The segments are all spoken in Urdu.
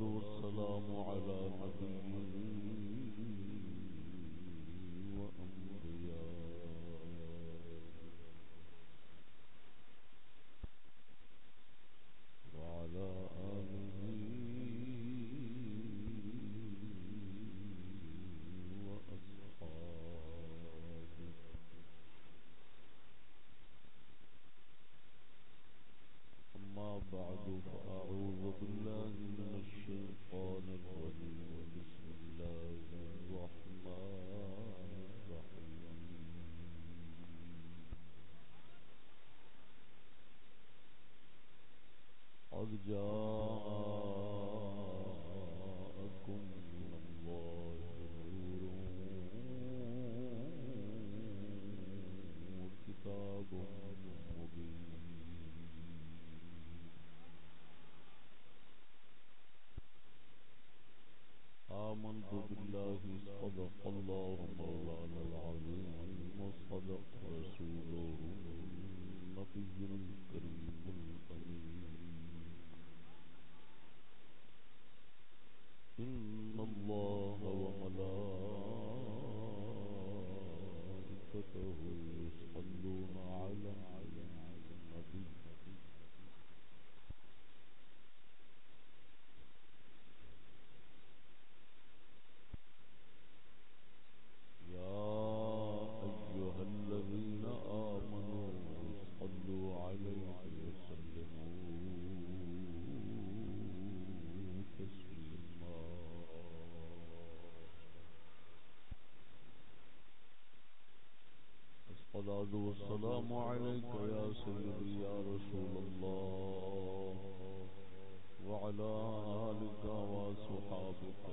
الصلاة والسلام على وعلى آله وأصحابه أما بعد فأعوذ بالله looked والسلام عليك يا سيدي يا رسول الله. وعلى آلك وصحابك.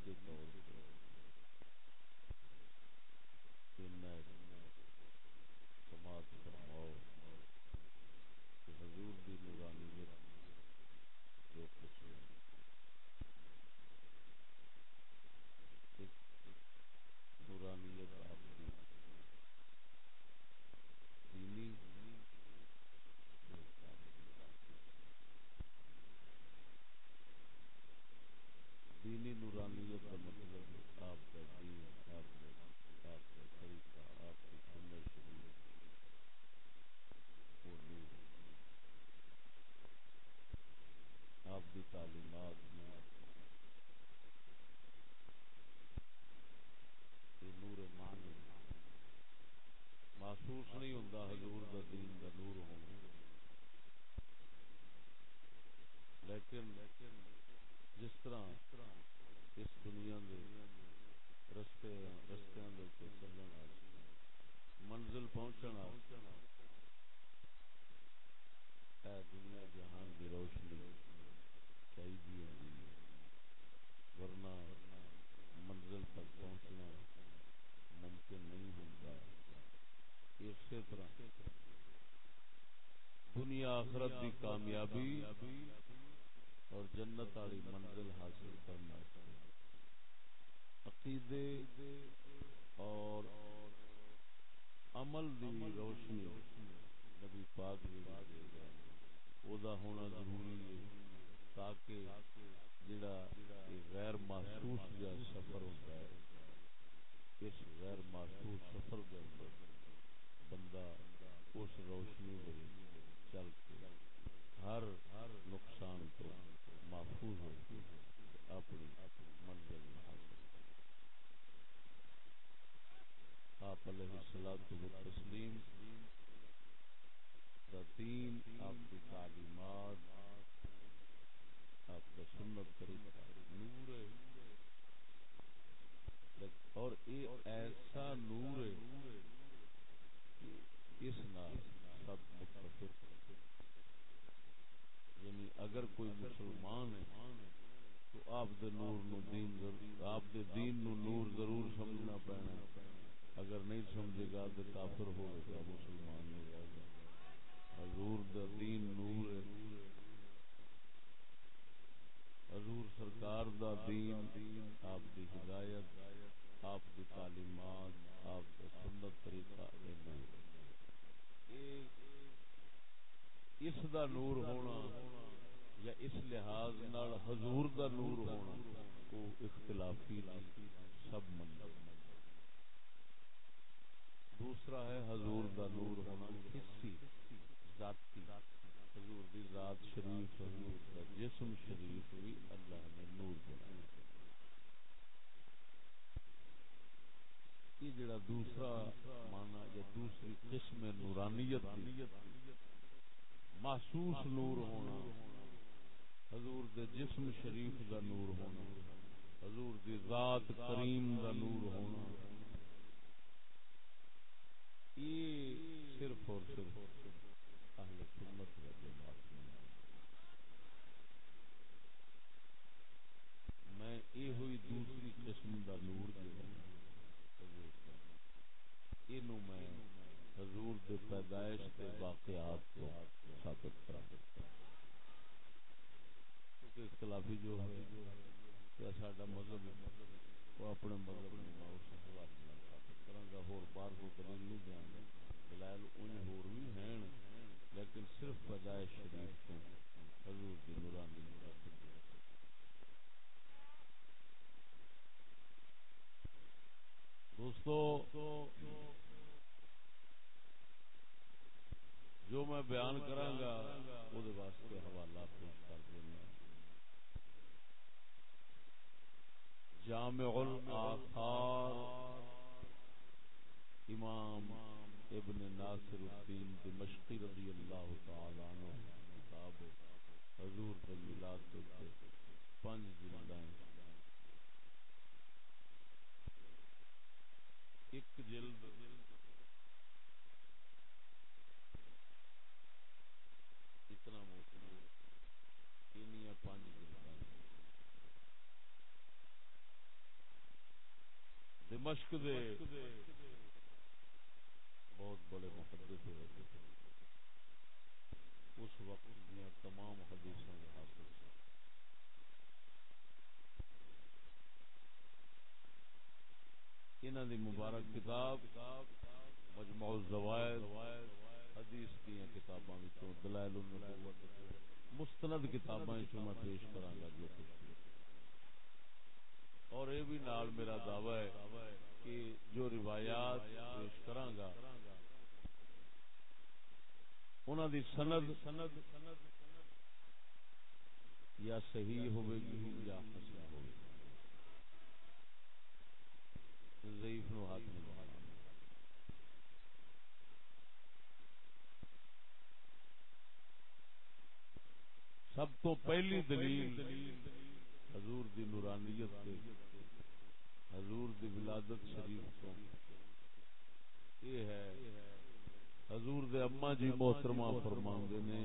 تمہید کے طور پہ سماعت فرماؤ کہ حضور دی نورانیت دو قسم نورانیت آپ کی دینی دینی نورانیت کا مطلب آپ کا دین آپ کا آپ کا طریقہ آپ کی سنت شریف وہ نور آپ کی تعلیمات یہ نور معنی محسوس نہیں ہوتا حضور دا دین دا نور ہونا لیکن جس طرح اس دنیا دے رستے رستیاں دے تے چلن منزل پہنچن اے دنیا جہان دی روشنی چاہیے ورنہ منزل تک پہنچنا ممکن نہیں ہوتا۔ اسی طرح دنیا آخرت کی کامیابی اور جنت والی منزل حاصل کرنا عقیدے اور عمل دی روشنی نبی پاک دا ہونا ضروری ہے تاکہ جڑا غیر محسوس جا سفر ہوتا ہے، اس غیر محسوس سفر کے اندر بندہ اس روشنی دے چل کے ہر نقصان تو محفوظ ہو اپنی منزل حاصل آپ علیہ الصلوۃ والتسلیم دا دین آپ کی تعلیمات، آپ کا سنت طریقہ نور ہے۔ اور یہ ایسا نور ہے اس نال سب متفق یعنی اگر کوئی مسلمان ہے، تو آپ دے نور نو دین آپ دے دین نو نور ضرور سمجھنا پینا اگر نہیں سمجھے گا تو کافر ہوئے گا، مسلمان نہیں رہے گا۔ حضور دا دین نور ہے۔ حضور سرکار دا دین، آپ دی ہدایت، آپ کی تعلیمات، آپ کا سنت طریقہ اے نور۔ اس دا نور ہونا یا اس لحاظ نال حضور دا نور ہونا، وہ اختلافی سب من دوسرا ہے حضور دا نور ہونا، حصی، ذاتی۔ حضور دی ذات شریف، حضور دا جسم شریف بھی اللہ نے نور بنایا۔ یہ جڑا دوسرا مانا یا دوسری قسم نورانیت محسوس نور ہونا حضور دے جسم شریف دا نور ہونا، حضور دی ذات کریم دا نور ہونا۔ یہ صرف اور صرف اہل سنت و جماعت میں یہ ہوئی دوسری قسم دا نور جو ہے اینو میں حضور دے پیدائش دے واقعات کو ثابت کرا کیونکہ اختلافی جو ہے کہ ساڈا مذہب وہ اپنے مذہب میں میں اس حوالے نال ثابت کراں گا اور بار کو دلیل نہیں دیاں گا دلائل انج ہور بھی ہیں، لیکن صرف پیدائش شریف تو حضور دی نورانی دوستو، جو میں بیان کراں گا وہ واسطے حوالہ پیش کر دینا جامع الاثار امام ابن ناصر الدین دمشقی رضی اللہ تعالی عنہ کتاب حضور دے میلاد دے پنج جلداں ایک جلد اتنا موسم پانچ جلد۔ دمشق دے۔ بہت بڑے محدث ہوئے اس وقت دیا تمام حدیثوں کے حاصل سے انہوں دی مبارک کتاب مجموع الزوائد حدیث دیا کتاباں وچوں دلائل النبوت، مستند کتاباں وچوں میں پیش کراں گا جو کچھ اور یہ بھی نال میرا دعوی ہے کہ جو روایات پیش کراں گا انہاں دی سند یا صحیح ہوے گی یا حسن ہوے گی۔ ضعیف نو ہاتھ نہیں۔ لگانا سب تو پہلی دلیل حضور دی نورانیت دے حضور دی ولادت شریف تو۔ یہ ہے، حضور دے اما جی محترمہ فرماندے نے،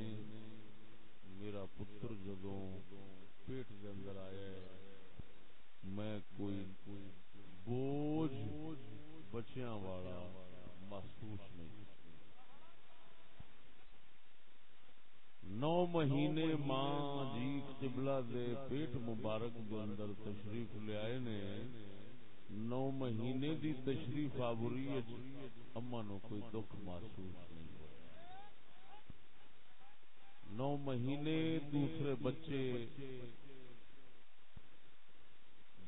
میرا پتر جدوں پیٹ دے اندر آیا ہے، میں کوئی بوجھ بچیاں والا محسوس نہیں۔ نو مہینے ماں جی قبلہ دے پیٹ مبارک دے اندر تشریف لے آئے نے نو مہینے دی تشریف آبری اما نو کوئی دکھ محسوس نہیں نو مہینے دوسرے بچے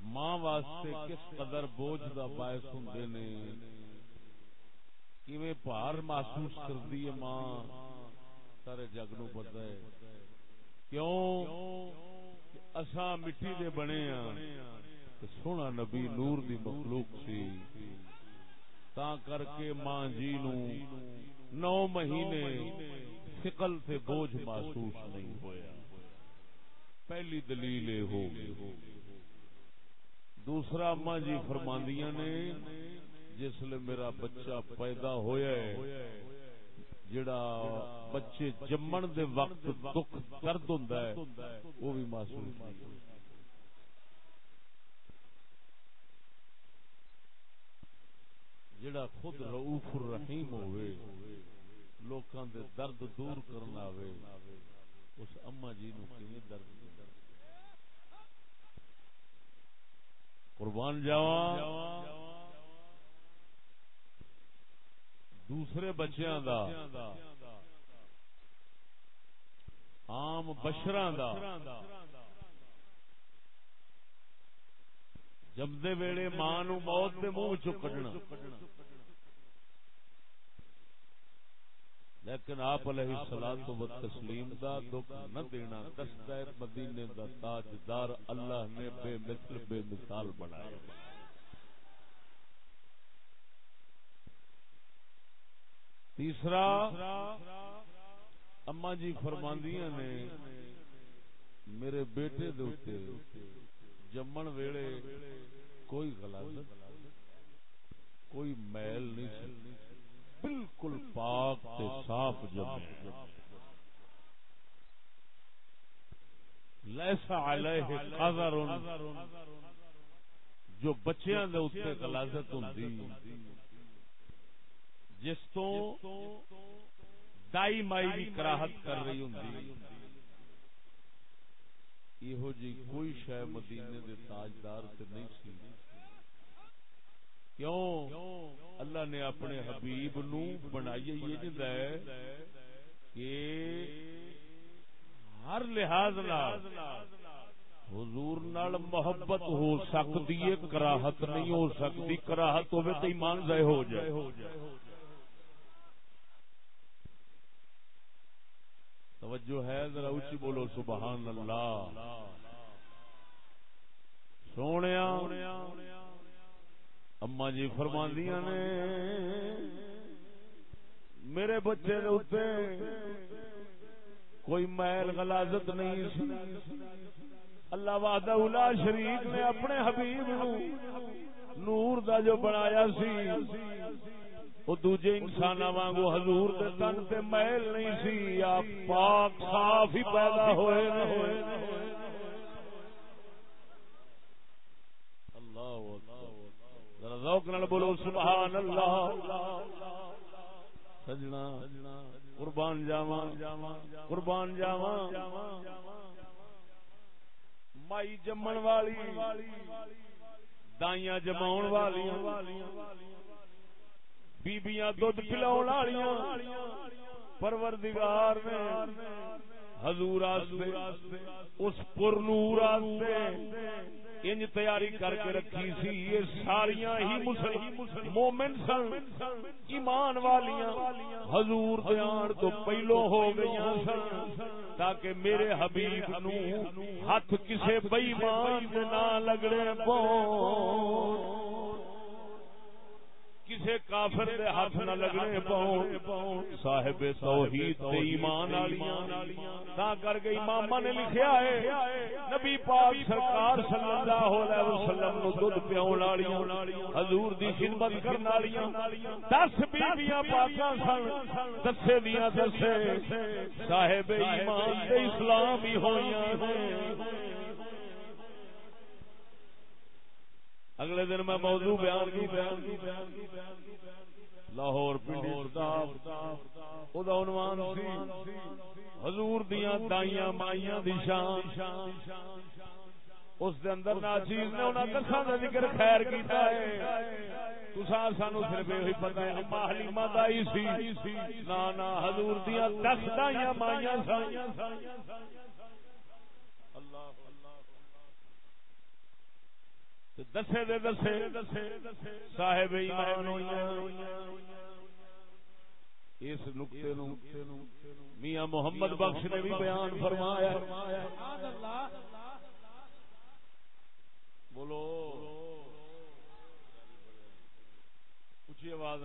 ماں واسطے کس قدر بوجھ دا باعث ہوں نے؟ کیویں پار محسوس کردی ہے ماں؟ سارے جگ نو پتا ہے۔ کیوں؟ اساں مٹی دے بنے ہاں سونا نبی نور دی مخلوق سی۔ تا کر کے ماں جی نو نو مہینے فکل سے بوجھ محسوس نہیں ہویا۔ پہلی دلیل ہو دوسرا اما جی فرماندیاں نے، جس لیے میرا بچہ پیدا ہویا ہے جڑا بچے جمن دے وقت دکھ درد ہوندا ہے، وہ بھی محسوس نہیں جڑا خود رؤوف الرحیم ہوئے، لوکاں دے درد دور کرنا آوے، اس اما جی نو کیویں درد قربان جاواں۔ دوسرے بچیاں دا، عام بشراں دا۔ جمدے ویلے ماں نو موت دے منہ چ کڈنا۔ لیکن آپ علیہ الصلوۃ والتسلیم دا، دکھ نہ دینا۔ دستا مدینے دا تاجدار اللہ نے بے مثل، بے مثال بنایا۔ تیسرا، اما جی فرماندیاں نے، میرے بیٹے دے جمن ویلے کوئی غلط کوئی میل نہیں بالکل پاک تے صاف جمے لیسا علیہ قذر جو بچیاں دے اوتے غلاظت ہوندی۔ جس تو دائی مائی بھی کراہت کر رہی ہوں یہ جی کوئی شہ مدینے دے تاجدار سے نہیں سی۔ کیوں؟ اللہ نے اپنے حبیب نو بنائی یہ جی جد ہے کہ ہر لحاظ حضور نال محبت ہو سکتی ہے، کراہت نہیں ہو سکتی، کراہت ہوئے تو ایمان ضائع ہو جائے۔ توجہ ہے، ذرا اچھی بولو، سبحان اللہ۔ سونے اما جی فرماندیاں نے، میرے بچے کوئی میل غلازت نہیں سی۔ اللہ وعدہ الا شریف نے اپنے حبیب نور دا جو بنایا سی وہ دوجے انسان وانگو حضور دے تن تے محل نہیں سی آپ پاک صاف ہی پیدا ہوئے اللہ ذوق نال بولو، سبحان اللہ۔ سجنا، قربان جاواں قربان جاواں۔ مائی جمن والی، دائیاں جماؤن والیاں۔ بیبیاں دودھ پلاؤن والیاں پروردگار نے حضور آستے اس پر نور آستے انج تیاری کر کے رکھی سی یہ ساریاں ہی مسلم مومن سن ایمان والیاں حضور دیان تو پہلو ہو گئیاں سن تاکہ میرے حبیب نو ہاتھ کسے بئی مان نہ لگڑے پاؤں کسے کافر دے ہاتھ نہ لگنے پاؤں۔ صاحب توحید تے ایمان والیاں۔ تا کر کے امام نے لکھیا ہے، نبی پاک سرکار صلی اللہ علیہ وسلم نو دودھ پیاون والیاں، حضور دی خدمت کرن والیاں۔ 10 بیبییاں پاکاں سن، دسے دیاں دسے۔ صاحب ایمان تے اسلام ہی ہویاں ہیں اگلے دن میں موضوع بیان کی لاہور عنوان سی، حضور دیاں دائیاں مائیاں دی شان۔ اس دے اندر ناچیز نے انہاں دساں دا ذکر خیر کیتا ہے۔ تساں سانو صرف یہی پتہ ہے اما حلیمہ دائی سی۔ نا نا حضور دیاں دس دائیاں مائیاں سن۔ دسے دے دسے صاحب ایمان اس نقطے نو میاں محمد بخش نے بھی بیان فرمایا بولو۔ اچھی آواز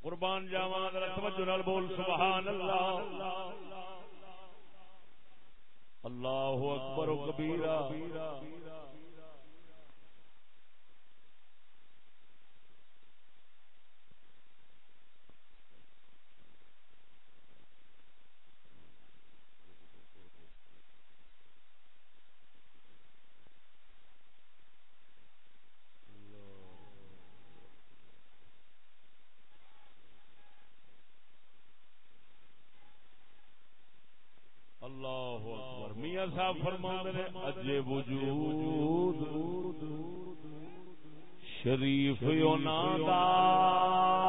قربان جاواں توجہ بول۔ سبحان اللہ۔ اللہ اکبر و کبیرہ۔ میاں صاحب فرما نے اجے وجود شریف یونا دا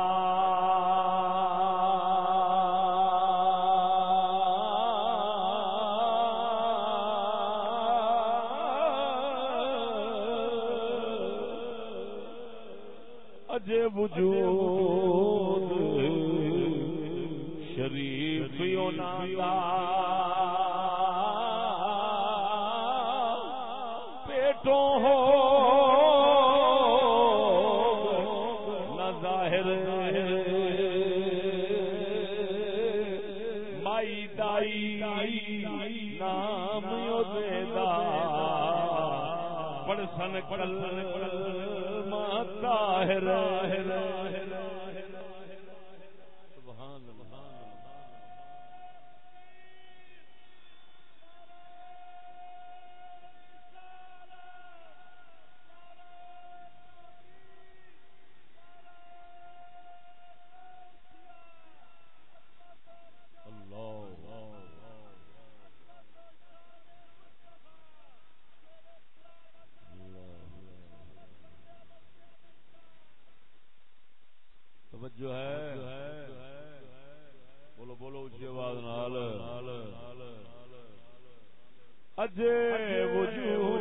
کل ماتا ہے جو ہے. بولو بولو اس آواز نال. اجے وجوہ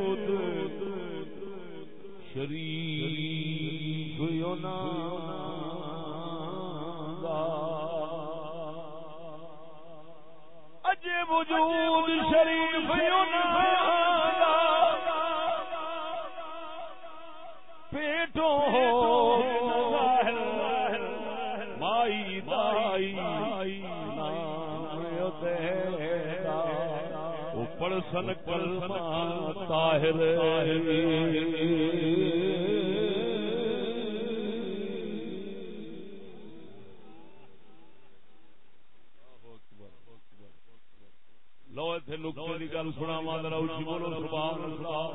اونچی بولو، سبحان اللہ۔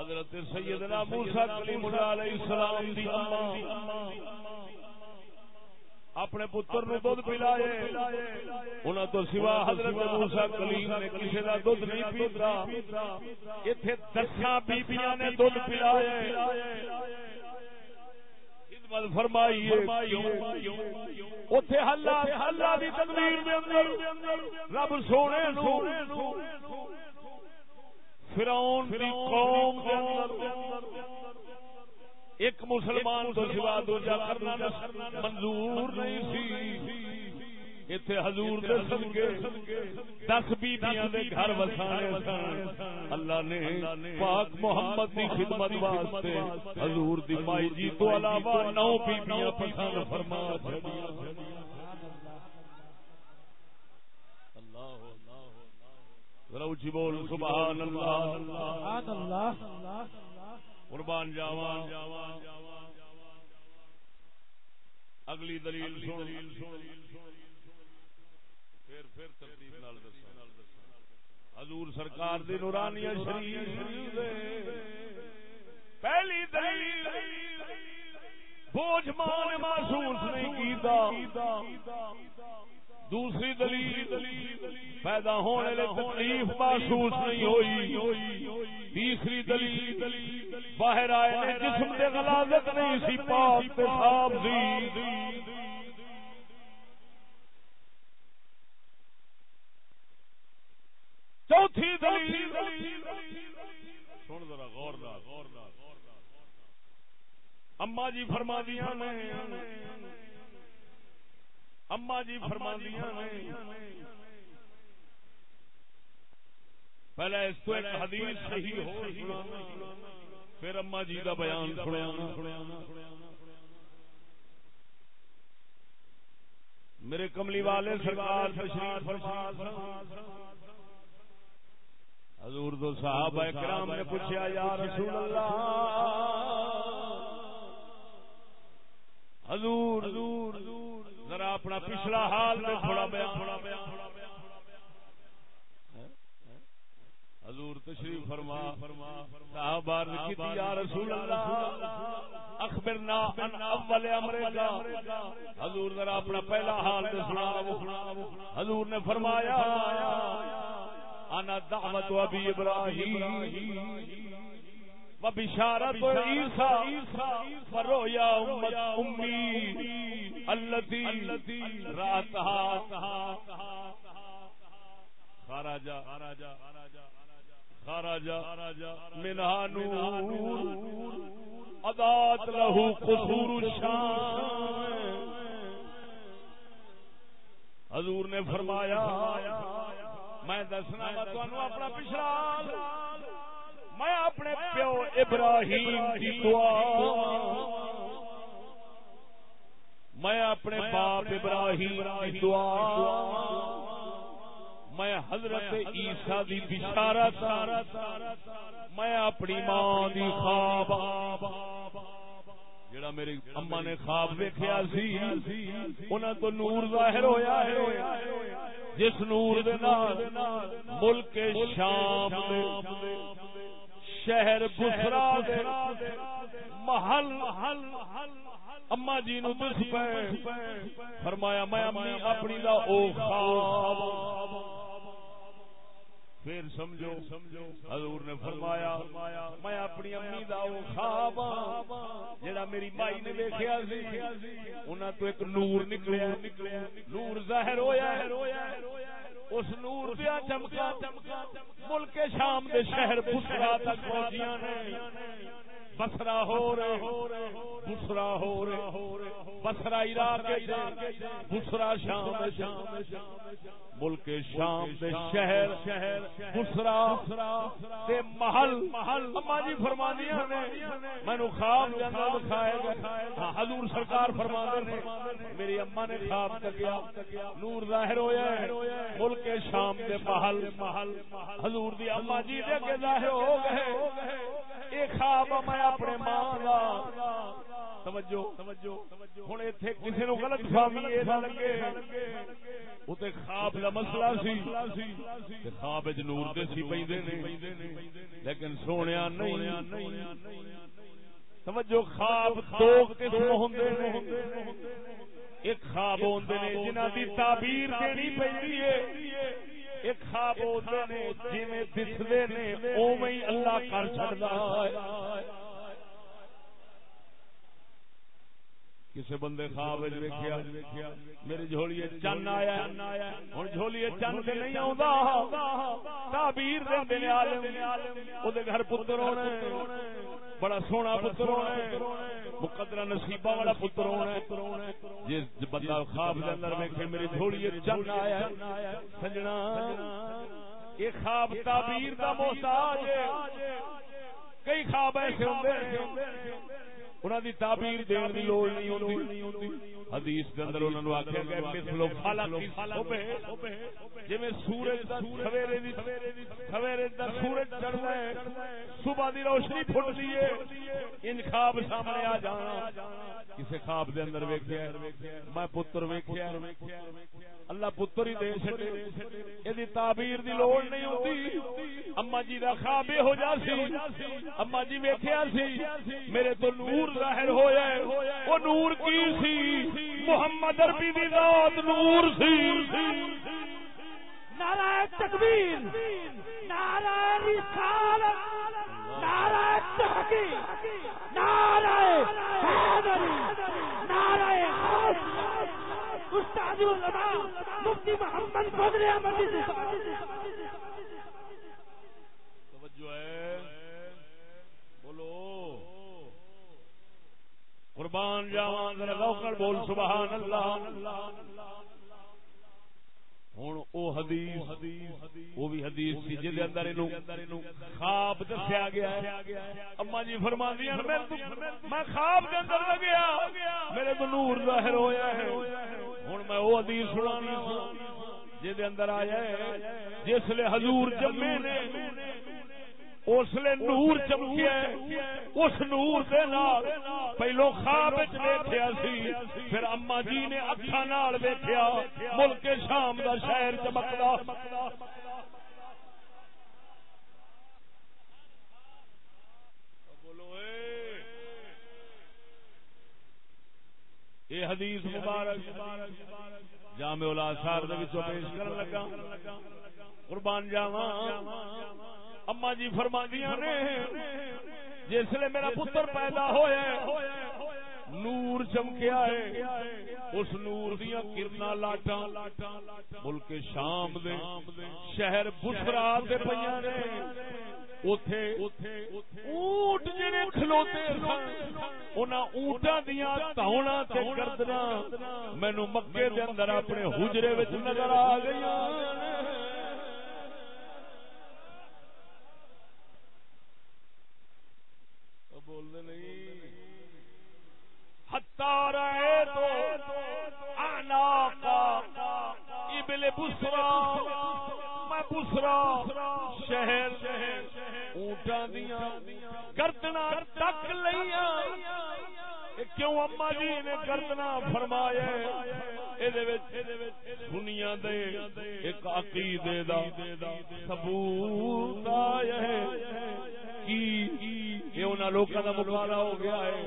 حضرت سیدنا موسی کلیم علیہ السلام دی اپنے پتر نو دودھ پلائے۔ انہاں تو سوا حضرت موسی کلیم نے کسے دا دودھ نہیں پیتا۔ ایتھے دساں بیبییاں نے دودھ پلائے۔ خدمت فرمائیے اوتھے اللہ اللہ دی دے اندر رب سونے فرعون دی قوم دے اندر ایک مسلمان تو سوا دوجا کرنا منظور نہیں سی۔ اتنے حضور دے صدقے۔ دس بیبیاں دے گھر وسانے سن۔ اللہ نے پاک محمد دی خدمت واسطے حضور دی مائی جی تو علاوہ نو بیبیاں پسند فرما چھڑیاں ذرا اچھی بول سبحان اللہ سبحان اللہ قربان اگلی دلیل حضور سرکار دی نورانیہ شریف. پہلی دلیل. بوجھ مان محسوس نہیں کیتا. دوسری دلیل پیدا ہونے لے تکلیف محسوس نہیں ہوئی۔ تیسری دلیل باہر آئے جسم دے غلازت نہیں سی پاک تے صاف سی چوتھی دلیل۔ سن ذرا غور نہ اما جی فرما دیا میں اما جی فرما پہلے اس کو ایک حدیث صحیح ہو پھر اما جی کا بیان میرے کملی والے سرکار حضور دو صاحب کرام نے پوچھا یا رسول اللہ۔ حضور حضور ذرا اپنا پچھلا حال میں تھوڑا بیان۔ حضور تشریف فرما۔ صحابہ نے کی یا رسول اللہ، اخبرنا ان اول امرنا۔ حضور ذرا اپنا پہلا حال تے سناؤ حضور نے فرمایا، انا دعوت ابی ابراہیم۔ وبشارت عیسی امت امی التي راتها خرج خرج منها نور اضاءت له قصور الشام۔ حضور نے فرمایا میں دسنا تمہیں اپنا پچھلا میں اپنے پیو ابراہیم کی دعا میں اپنے باپ ابراہیم کی دعا۔ میں حضرت عیسیٰ دی بشارت۔ میں اپنی ماں دی خواب۔ جڑا میری اما نے خواب ویکھیا سی انہاں تو نور ظاہر ہویا ہے۔ جس نور دے نال ملک شام دے۔ شہر بسرا محل اما جی نو دس پہ فرمایا میں اپنی دا او خواب۔ پھر سمجھو حضور نے فرمایا میں اپنی امی دا او خواب جڑا میری مائی نے دیکھیا سی۔ انہاں تو ایک نور نکلیا۔ نور ظاہر ہویا اس نور دیا چمکا۔ ملک شام دے شہر بسرا تک پہنچیاں نے۔ بسرا ہو رہے بسرا ہو رہے بسرا عراق بسرا شام ملک شام دے شہر شہر بسرا دے محل۔ محل اما جی فرمانیاں نے، مینو خواب جانا دکھائے گا ہاں، حضور سرکار فرمانے نے، میری اما نے خواب تکیا نور ظاہر ہویا ہے، ملک شام دے محل۔ محل حضور دی اما جی دے ظاہر ہو گئے۔ ایک خواب میں اپنے ماں نو غلط فہمی نہ لگے۔ خواب کا مسئلہ سی۔ خواب نور دے سی لیکن سونے نہیں۔ خواب دو قسم ایک خواب ہوتے ہیں جنہ کی تعبیر دینی پی ایک خواب ہوتے ہیں جی دستے نے اللہ کر چڑتا ہے۔ کسی بندے خواب ویکیا میری جھولی چن آیا ہوں جھولی چن سے نہیں آبیر گھر پتر ہونا بڑا سونا پتر ہونا مقدرا نصیبہ والا پتر ہونا جس بندہ خواب کے اندر ویکے میری جھولی چن آیا سجنا یہ خواب تعبیر کا محتاج کئی خواب ایسے ہوتے انہوں دی تعبیر دین دی لوڑ نہیں ہوندی۔ حدیث دے اندر انہوں نے آکھیا گیا مثلو فلق جویں سورج دا سویرے دی سویرے دا سورج چڑھدا ہے صبح دی روشنی پھٹدی ہے ان خواب سامنے آ جانا۔ کسے خواب دے اندر ویکھیا میں پتر ویکھیا اللہ پتر ہی دے چھڈے۔ ایدی تعبیر دی لوڑ نہیں ہوندی۔ اما جی دا خواب ہو جا سی۔ اما جی ویکھیا سی۔ میرے تو نور ظاہر ہویا ہے وہ نور کی سی؟ محمد عربی دی ذات نور سی۔ نعرہ تکبیر، نعرہ رسالت، نعرہ تحقیق، نعرہ حیدری نعرہ حوث استاد العلماء مفتی محمد فضل احمد توجہ ہے قربان جاوان ذرا لوکر بول، سبحان اللہ۔ ہوں او حدیث وہ بھی حدیث سی جی اندر خواب دسیا گیا اما جی فرما دیا میں خواب کے اندر لگیا۔ میرے تو نور ظاہر ہویا ہے۔ ہوں میں وہ حدیث سنا جی اندر آیا ہے۔ جس لیے حضور جمے نے اس لیے نور چمکیا اس نور دے نال پہلو خواب ویکھیا سی پھر اما جی نے اکھا نال ویکھیا ملک شام دا شہر چمکدا۔ یہ حدیث مبارک جامع الاثار دے وچوں پیش کرن لگا۔ قربان جاواں۔ اما جی فرما دیا نے جسے میرا پتر پیدا ہوا نور چمکیا ہے اس نور دیا کرنا لاٹا ملک شام دے شہر بسرا دے پہ اونٹ جڑے کھلوتے اونٹا دیا تاؤنا کردنا مینو مکے دے اندر اپنے حجرے نظر آ گئی رہے تو آنا کا ابل بسرا۔ میں بسرا۔ شہر اونٹا دیا گردنا تک لیا کیوں اما جی نے گردنا فرمایا دنیا دے ایک عقیدے دا ثبوت آیا ہے۔ کی لوگوں کا مقابلہ ہو گیا ہے۔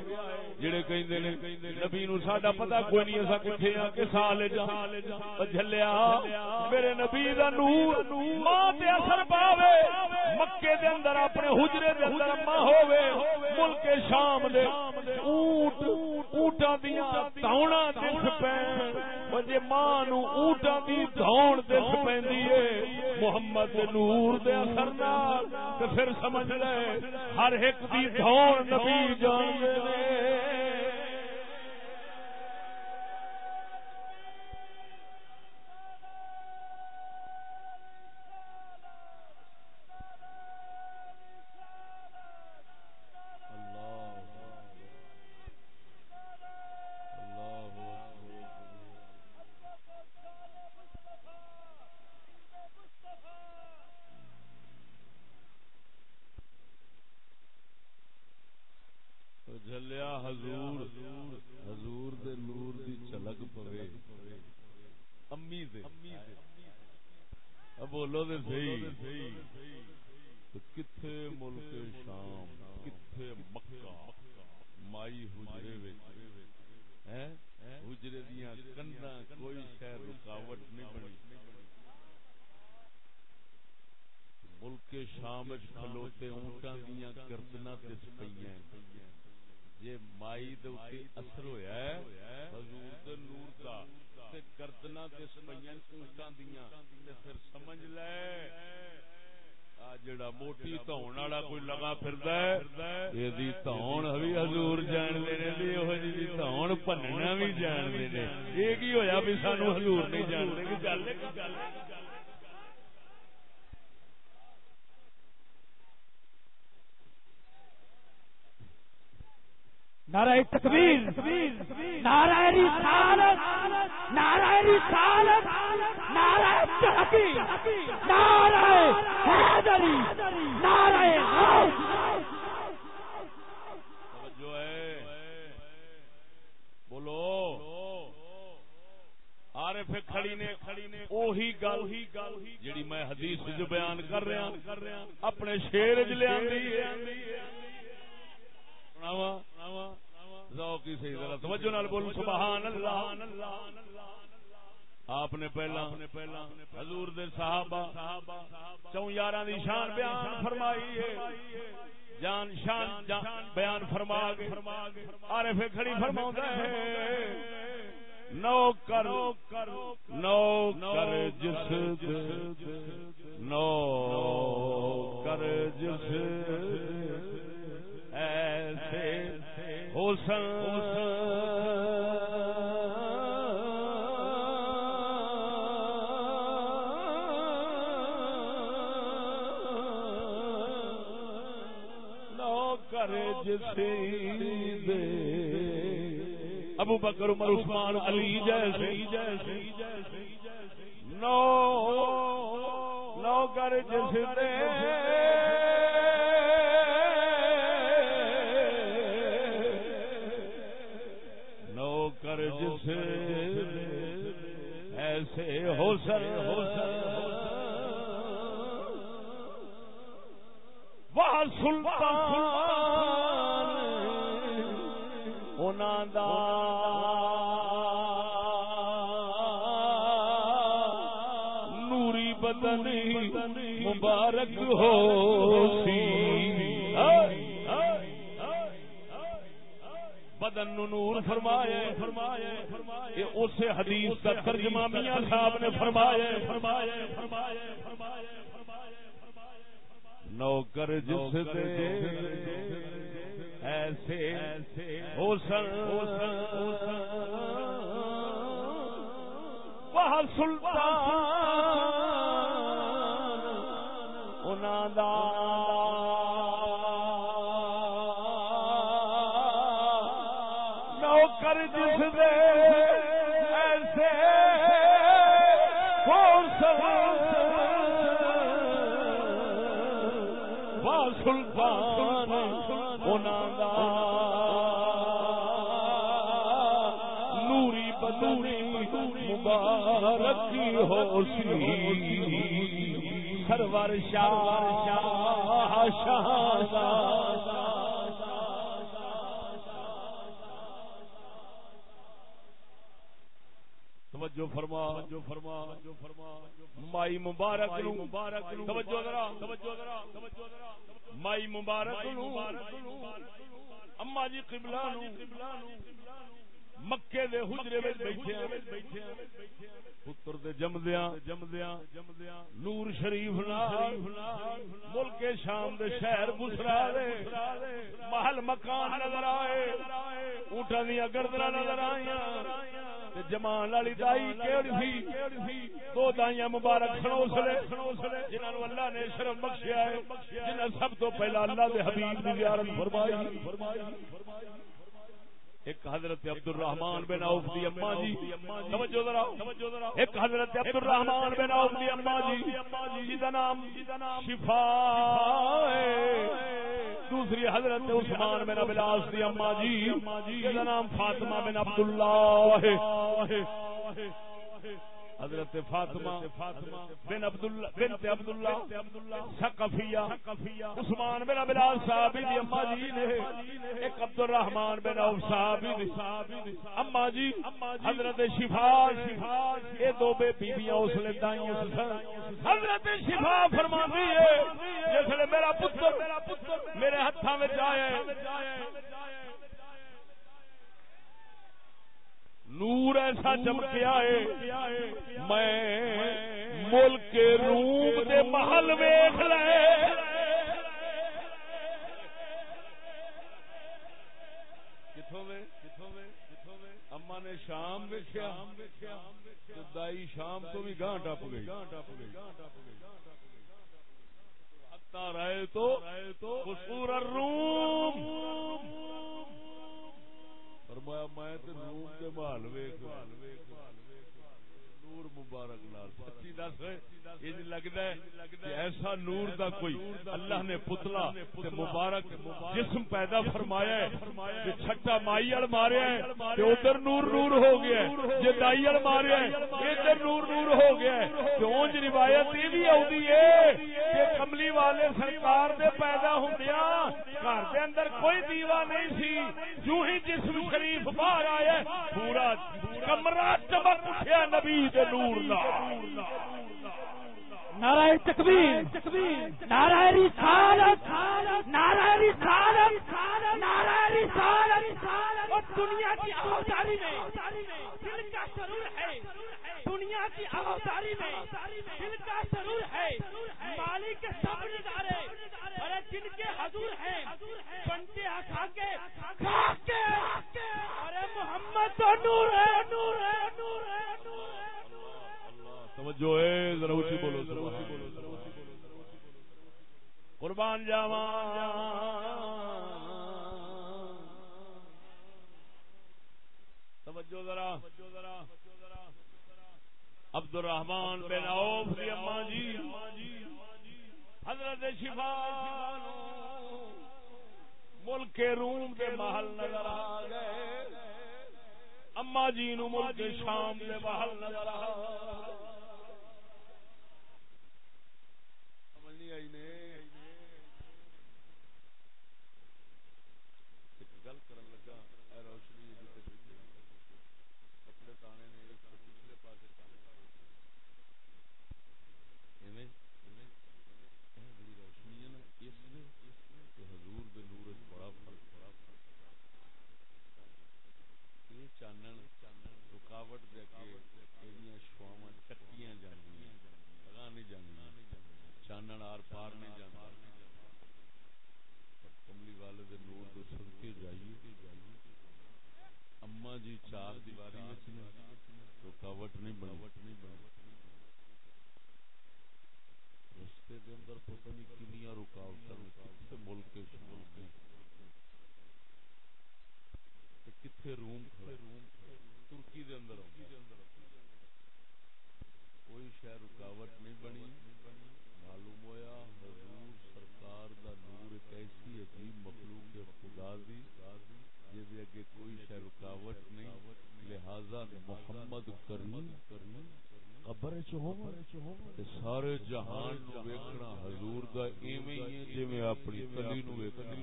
جڑے کہندے نے، نبی نو ساڈا پتہ کوئی نہیں اسا کتے ہاں کہ سال جا جھلیا، میرے نبی دا نور، ماں تے اثر پاوے۔ مکے دے اندر اپنے حجرے دے اندر اما ہووے، ملک شام دے۔ اونٹ، اونٹاں دیاں تاونا دس پین او جے ماں نو اونٹاں دی دھون دس پیندی ہے۔ محمد نور دے اثر نال تے پھر سمجھ لے، ہر ایک دی دھون نبی جان دے چلیا حضور. حضور دے نور دی چلک پوے. امی دے. اب بولو دے صحیح کتھے ملک شام، کتھے مکہ، مائی حجرے وچ. ہیں؟ حجرے دیاں کنڈاں کوئی شہر رکاوٹ نہیں بنی. ملک شام کھلوتے اونٹاں دیاں گردناں دس پئیاں جے مائی دے اوتے اثر ہویا ہے، حضور دے نور دا، تے گردناں دس پئیاں اونٹاں دیاں، تے پھر سمجھ لے۔ آ جڑا موٹی تون والا کوئی لگا پھردا ہے اے دی تون بھی حضور جان دے نے دی او جی دی تون پننا بھی جان دے نے اے کی ہویا بھی سانو حضور نہیں جان دے کہ گل گل نعرہ تکبیر، نعرہ رسالت نعرہ رسالت، نعرہ تحقیق، نعرہ حیدری، نعرہ غوث۔ توجہ ہے۔ بولو۔ عارف کھڑی نے کھڑی نے اوہی گل جڑی میں حدیث وچ بیان کر رہا اپنے شعر وچ لے آندی سناواں۔ ذوقی صحیح ذرا توجہ نال بول سبحان اللہ۔ آپ نے پہلا حضور دے صحابہ چون یاراں دی شان بیان فرمائی ہے۔ جان شان بیان فرما کے عارف کھڑی فرماوندا ہے۔ نو کر نو کر جس نو کر جس ایسے ابو بکر عمر عثمان علی جیسے۔ جیسے نو نو کر جس دے ہو سر. ہو سر وہ سلطان. انہاں دا نوری بدن مبارک ہو سی. بدن نور فرمایا فرمایا فرمایا اس حدیث کا ترجمہ میاں صاحب نے فرمایا فرمایا فرمایا فرمایا نوکر جس دے ایسے حسن وہ سلطان۔ انہاں دا مبارک ہو سی سرور شاہ شاہ شاہ توجہ فرما۔ جو فرما جو فرما مائی مبارک نو۔ مبارک توجہ ذرا۔ توجہ ذرا توجہ ذرا مائی مبارک نو۔ اما جی قبلہ نو۔ مکے دے حجرے وچ بیٹھے پتر دے جمدیاں جمدیاں جمدیاں نور شریف نال ملک شام دے شہر بسرا دے محل مکان نظر آئے اونٹاں دیاں گردناں نظر آئیاں۔ جمان والی دائی کیڑی سی؟ دو دائیاں مبارک سنوسلے جنہاں نو اللہ نے شرم بخشیا ہے جنہاں سب تو پہلا اللہ دے حبیب دی زیارت فرمائی فرمائی۔ ایک حضرت عبد الرحمان بن عوف دی اما جی. توجہ ذرا. ایک حضرت عبد الرحمان بن عوف دی اما جی. جی. دا نام شفا ہے دوسری حضرت عثمان بن ابلاس دی اما جی. جہاں نام فاطمہ بن عبداللہ. حضرت فاطمہ بن عبداللہ بنت عبداللہ ثقفیہ عثمان بن ابلاس صاحب دی اما جی نے ایک عبد الرحمن بن عوف صاحب دی اما جی حضرت شفا یہ دو بے بیبیاں اس لیے دائیں سن۔ حضرت شفا فرماتی ہے، جس نے میرا پتر میرے ہاتھوں میں آئے نور ایسا چمکیا ہے۔ میں ملک روم دے محل ویخ لے۔ اما نے شام ویخیا دائی شام تو بھی گاں ٹپ گئی۔ رہے تو قصور الروم۔ فرمایا میں تے روم دے محل ویکھ نور مبارک نال سچی دس انج لگدا ہے کہ ایسا نور دا کوئی اللہ نے پتلا تے مبارک جسم پیدا فرمایا ہے، کہ چھٹا مائی ال ماریا ہے تے ادھر نور نور ہو گیا ہے، جے دائی ال ماریا ہے، ادھر نور نور ہو گیا ہے۔ تے اونج روایت یہ بھی آؤندی ہے کہ کملی والے سرکار دے پیدا ہوندیاں، گھر دے اندر کوئی دیوا نہیں سی، جو ہی جسم شریف باہر آیا پورا کمرہ چمک اٹھیا نبی دے۔ نور نعرہ تکبیر. نعرہ رسالت. نعرہ رسالت. نعرہ رسالت. اور دنیا کی آوازاری میں دل کا سرور ہے. دنیا کی آوازاری میں دل کا سرور ہے. مالک کے سب نظارے ارے جن کے حضور ہیں. توجہ ہے، ذرا اونچی بولو، سبحان قربان جاواں۔ توجہ ذرا۔ عبد الرحمان بن عوف دی اما جی۔ حضرت شفا۔ ملک روم کے محل نظر آ گئے۔ اما جی نو ملک شام دے محل نظر آ آئی نے گل کرن لگا اے روشنی کپڑے تانے نے پچھلے پاس روشنی ہے نا اس حضور دے نور بڑا فرق بڑا یہ چانن رکاوٹ دے کے شواواں چکیاں جاندیاں اگاں نہیں جاندیاں چانن آر پار نہیں جانا کملی والے دے نور دے صدقے جائیے۔ اما جی چار دیواری رکاوٹ نہیں بناوٹ نہیں بناوٹ رستے دے اندر پتہ نہیں کنیاں رکاوٹاں ملک کے ملک کتنے روم روم ترکی دے اندر کوئی شہ رکاوٹ نہیں بنی۔ معلوم ہویا حضور سرکار دا نور ایک ایسی عجیب مخلوق خدا دی جی اگے کوئی شہ رکاوٹ نہیں۔ لہذا محمد کریم قبر سارے جہان نو ویکھنا حضور دا ایویں ہی ہے جویں اپنی کلی نو ویکھنا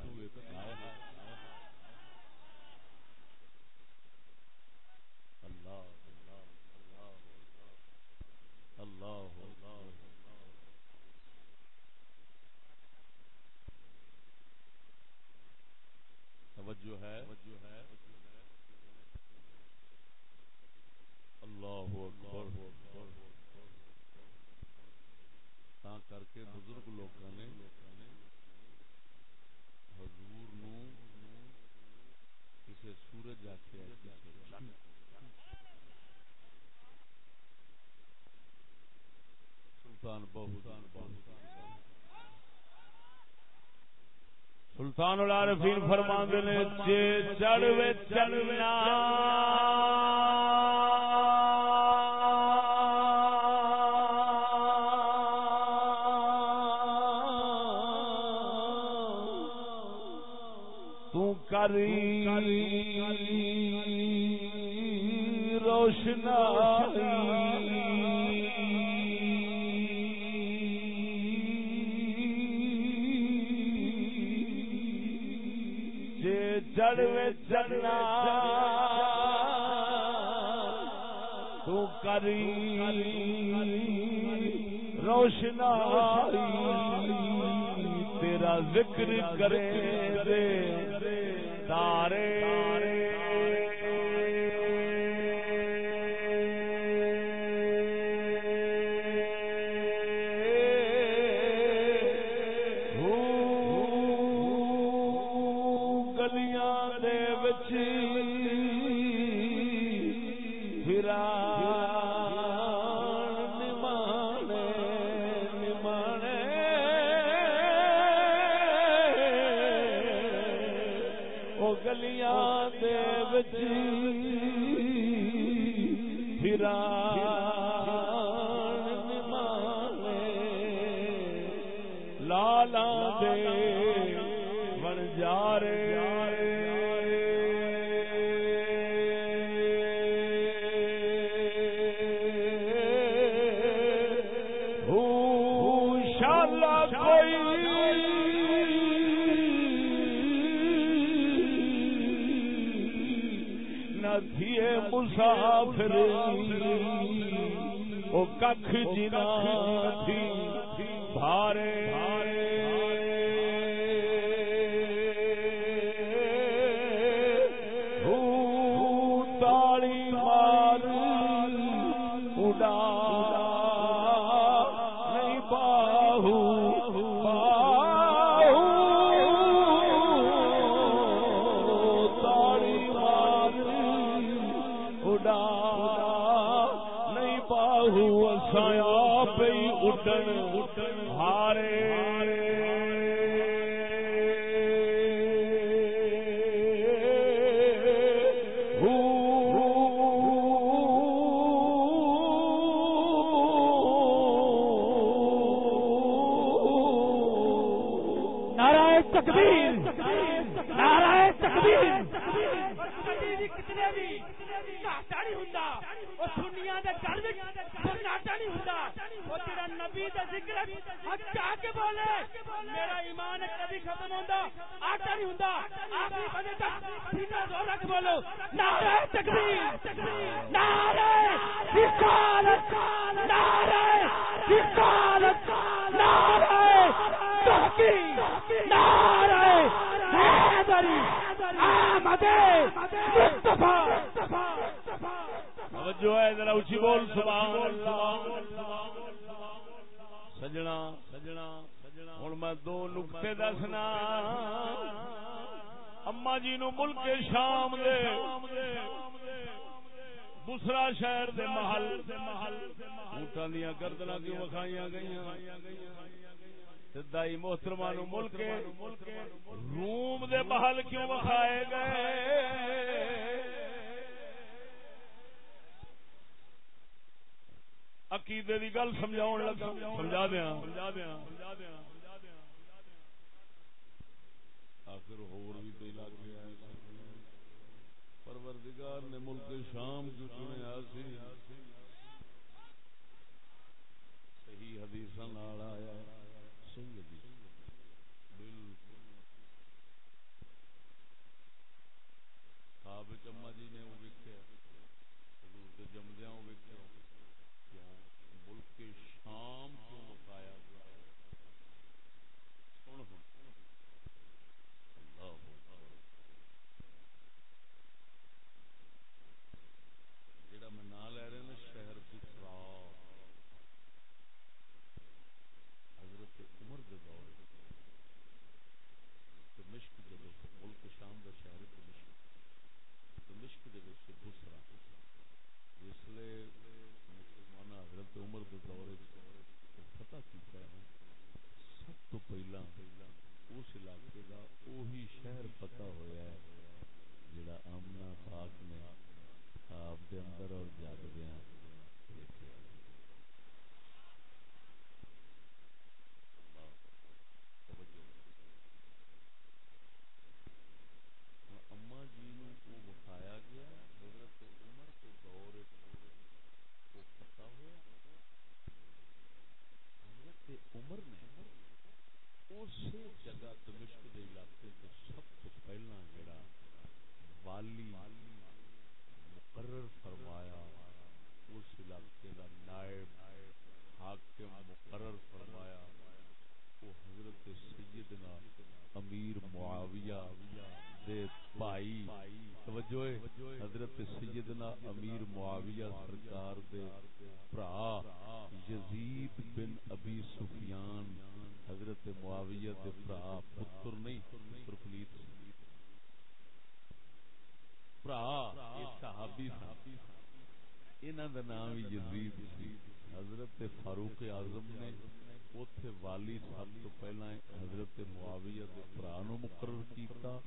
اللہ اللہ توجہ ہے۔ اللہ اکبر۔ تا کر کے بزرگ لوگ نے حضور نو کسی سورج آخیا سلطان بہتان سلطان العارفین فرماندے نے جے چڑھ وے چلنا۔ تو کری تیرا ذکر کرے تارے ککھ جنا تھی بھارے تکبیر۔ نعرہ تکبیر۔ کتنے بھی گھاٹا آمد سجنا سجنا، ہوں میں دو نقطے دسنا۔ اما جی نو ملک شام دے دوسرا شہر دے محل۔ اونٹاں دیاں گردناں کیوں وکھائیاں گئی سدائی محترما نو ملک روم دے محل کیوں بخائے گئے؟ عقیدے کی گل سمجھا لگا۔ سمجھا دیا۔ آخر ہور پروردگار نے ملک شام جو چنیا سی؟ صحیح حدیث آیا سیدی۔ بالکل خواب چما جی نے کے جمدیا ملک شام عمر دے دور پتہ کیتا ہے؟ سب تو پہلا اس علاقے دا اوہی شہر پتہ ہوا ہے جڑا آمنہ پاک نے آپ دے اندر اور جاگ دیاں عمر نے اسی جگہ دمشق کے علاقے کے سب سے پہلا جڑا والی مقرر فرمایا، اس علاقے کا نائب حاکم مقرر فرمایا، وہ حضرت سیدنا امیر معاویہ دے بھائی، توجہ حضرت سیدنا امیر معاویہ سرکار دے بھرا یزید بن ابی سفیان، حضرت معاویہ دے بھرا پتر نہیں، پتر پلیت بھرا یہ صحابی انہاں دا نام یزید سی حضرت فاروق اعظم نے اوتھے والی سب تو پہلا حضرت معاویہ دے بھرا نو مقرر کیتا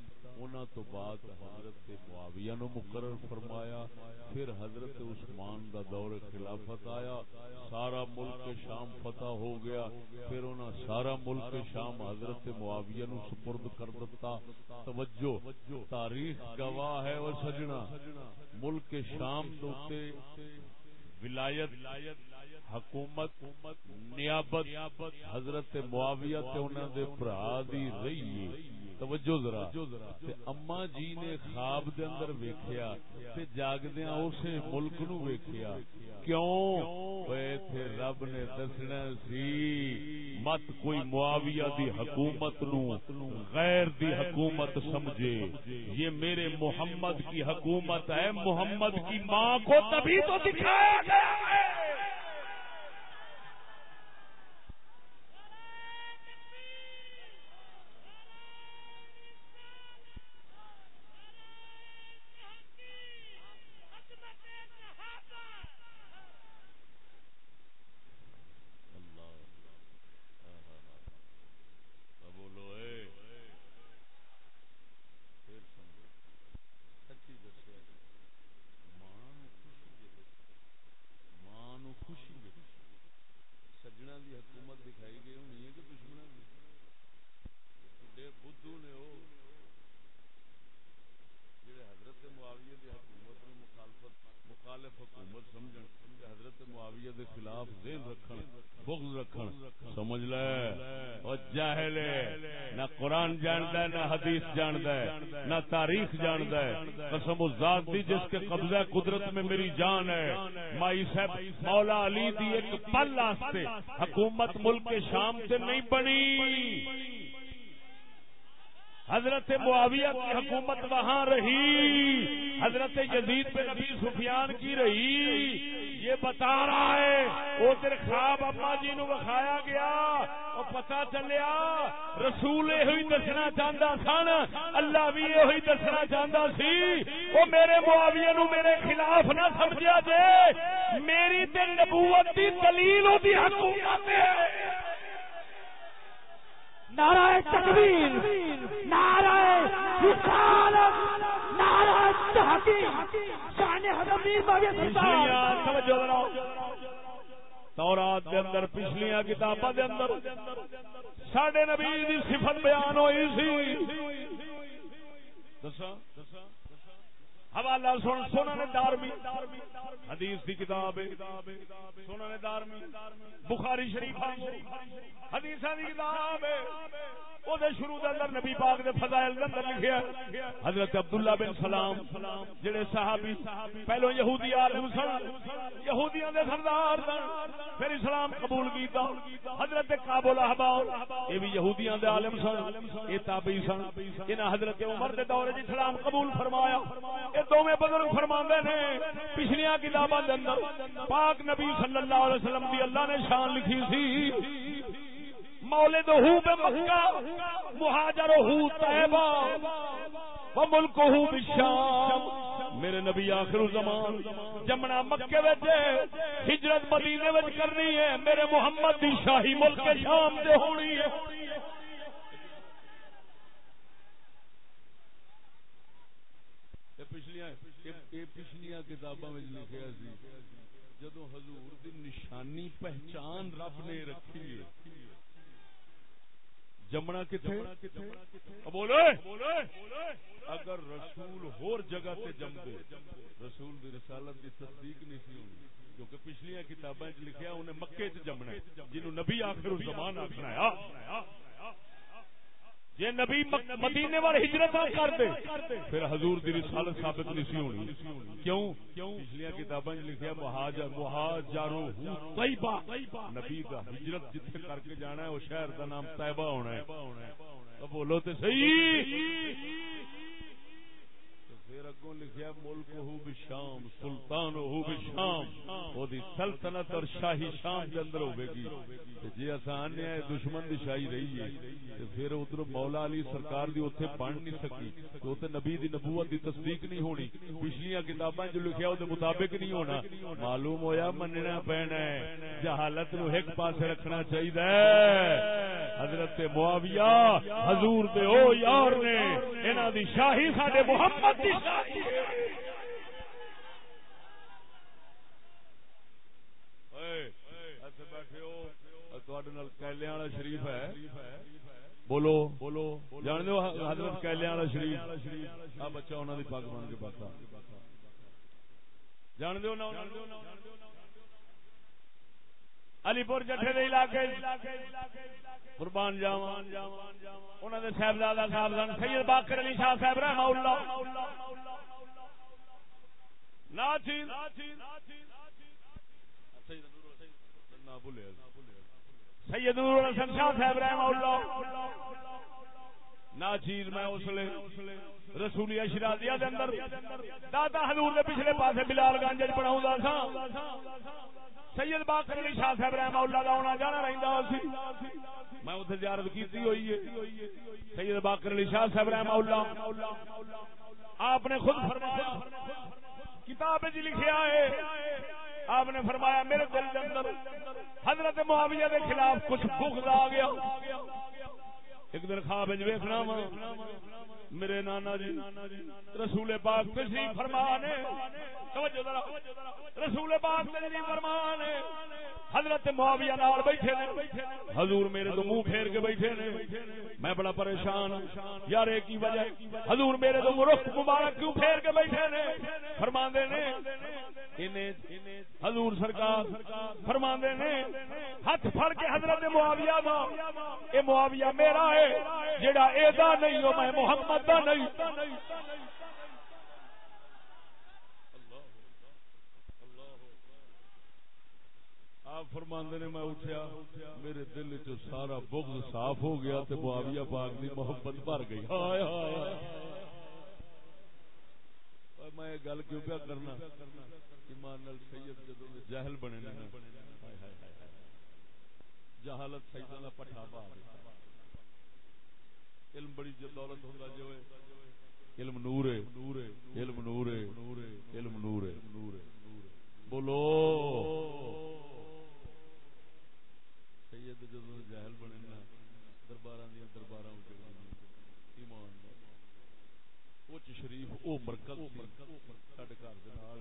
انہاں تو بعد حضرت معاویہ نو مقرر فرمایا، پھر حضرت عثمان دا دور خلافت آیا، سارا ملک شام فتح ہو گیا، پھر انہاں سارا ملک شام حضرت معاویہ نو سپرد کر دتا۔ توجہ، تاریخ گواہ ہے او سجنا۔ ملک شام دوتے ولایت حکومت نیابت حضرت معاویہ تے انہاں دے بھرا دی رہی ہے۔ توجہ ذرا۔ تے اما جی نے خواب دے اندر ویکھیا تے جاگدیاں اسے ملک نو ویکھیا۔ کیوں؟ اے تھے رب نے دسنا سی، مت کوئی معاویہ دی حکومت نو غیر دی حکومت سمجھے۔ یہ میرے محمد کی حکومت ہے، محمد کی ماں کو تبھی تو دکھایا گیا ہے حدیث جاند ہے نہ تاریخ جاند ہے قسم و ذات دی جس کے قبضہ قدرت میں میری جان ہے مائی صاحب مولا علی دی ایک پل واسطے حکومت ملک شام سے نہیں بنی۔ حضرت معاویہ کی حکومت وہاں رہی۔ حضرت یزید پہ نبی سفیان کی رہی۔ یہ بتا رہا ہے، وہ تیرے خواب اما جی نو وکھایا گیا۔ اور پتا چلیا، رسول یہ دسنا چاہتا سن، اللہ بھی یہ دسنا چاہتا سی۔ وہ میرے معاویہ نو میرے خلاف نہ سمجھا جے میری تے نبوت دی دلیل دی حکومت ہے نعرہ تکبیر نعرہ رسالت، نعرہ تحقیق۔ شان حضرت میر باوی سلطان توجہ ذرا تورات دے اندر، پچھلیاں کتاباں دے اندر، ساڈے نبی دی صفت بیان ہوئی سی۔ دسا حوالہ سن سونا دارمی۔ حدیث کی کتاب سونا نے دارمی۔ بخاری شریف حدیث کی کتاب وہ شروع دے اندر نبی پاک دے فضائل دے اندر لکھیا حضرت عبداللہ بن سلام، جڑے صحابی پہلو یہودی عالم سن، یہودیاں دے سردار سن، پھر اسلام قبول کیتا۔ حضرت کعب الاحبار، یہ بھی یہودیاں دے عالم سن، یہ تابعی سن۔ انہاں حضرت عمر دے دور وچ اسلام قبول فرمایا۔ یہ دوویں بزرگ فرماندے نے، پچھلیاں کتاباں دے اندر پاک نبی صلی اللہ علیہ وسلم دی اللہ نے شان لکھی سی۔ مولد ہو بے مکہ، مہاجر ہو طیبہ، و ملک ہو بشام میرے نبی آخر زمان جمنا مکے وچ، ہجرت مدینے وچ کرنی ہے۔ میرے محمد دی شاہی ملک شام تے ہونی ہے۔ پچھلیاں کتاباں لکھا سی جدو حضور دی نشانی پہچان رب نے رکھی ہے۔ جمنا کتنے بولے اگر رسول ہور جگہ تے جم دے رسول دی رسالت دی تصدیق نہیں سی ہونی کیونکہ پچھلیاں کتابیں لکھیا، انہیں مکے چ جمنا جنہوں نبی آخر زمان آخنا جی نبی مدینے والے ہجرت کر دے، پھر حضور دی رسالت ثابت نہیں سی ہونی۔ کیوں؟ پچھلی کتاباں لکھیا مہاجر مہاجرو طیبہ۔ نبی دا ہجرت جتھے کر کے جانا ہے او شہر دا نام طیبہ ہونا ہے۔ بولو تے صحیح۔ پھر اگوں لکھیا ملک ہو بشام سلطان ہو بشام او دی سلطنت اور شاہی شام دے اندر ہوے گی۔ تے جے آسان ہے دشمن دی شاہی رہی ہے تے پھر ادھر مولا علی سرکار دی اوتھے بن نہیں سکی، تے اوتے نبی دی نبوت دی تصدیق نہیں ہونی۔ پچھلیاں کتاباں جو لکھیا او دے مطابق نہیں ہونا۔ معلوم ہویا مننا پینا ہے جہالت نو ایک پاسے رکھنا چاہیے حضرت معاویہ، حضور دے او یار نے، انہاں دی شاہی ساڈے محمد دی شاہی شریف ہے۔ بولو بولو جان دو حضرت کیلے والا شریف؟ آ بچہ انہوں نے پگ بن کے پاتا جان دو علی پور جٹھے دے علاقے قربان جاواں۔ انہاں دے صاحبزادہ صاحب سن سید باقر علی شاہ صاحب رحمہ اللہ۔ ناچین سید نور حسن شاہ صاحب رحمہ اللہ۔ ناچیر میں اس لیے رسولی اشرادیہ دے اندر دادا حضور دے پچھلے پاسے بلال گنج بناؤں سا سید باقر علی شاہ صاحب رحمہ اللہ دا ہونا جانا رہندا سی۔ میں اتنے زیارت کیتی ہوئی ہے۔ سید باقر علی شاہ صاحب رحمہ اللہ۔ آپ نے خود فرمایا، کتاب جی لکھیا ہے آپ نے فرمایا، میرے دل کے اندر حضرت معاویہ کے خلاف کچھ بغض آ گیا۔ ایک دن خواب وچ ویکھنا وا۔ میرے نانا جی رسول پاک تشریف جی فرمانے۔ رسول پاک تشریف جی فرمانے۔ حضرت معاویہ نال بیٹھے نے۔ حضور میرے تو منہ پھیر کے بیٹھے نے۔ میں بڑا پریشان یار، ایک ہی وجہ۔ حضور میرے تو رخ مبارک کیوں پھیر کے بیٹھے نے؟ فرماندے نے حضور سرکار فرماندے نے، ہاتھ پھڑ کے حضرت معاویہ دا اے معاویہ میرا ہے جڑا اے دا نہیں ہو، میں محمد دا نہیں۔ آپ فرماندے نے میں اٹھیا، میرے دل چ سارا بغض صاف ہو گیا تے معاویہ پاک دی محبت بھر گئی۔ ہائے ہائے میں گل کیوں پیا کرنا؟ ایمان نال سید جدوں دے جاہل بنے نے جہالت سیداں دا پٹھا پا علم بڑی دولت ہوندا جو ہے علم نور ہے۔ علم نور ہے۔ علم نور ہے۔ بولو۔ سید جدو جہل بنے نا دربار دیا دربار ایمان اچ شریف، او مرکز سڈے گھر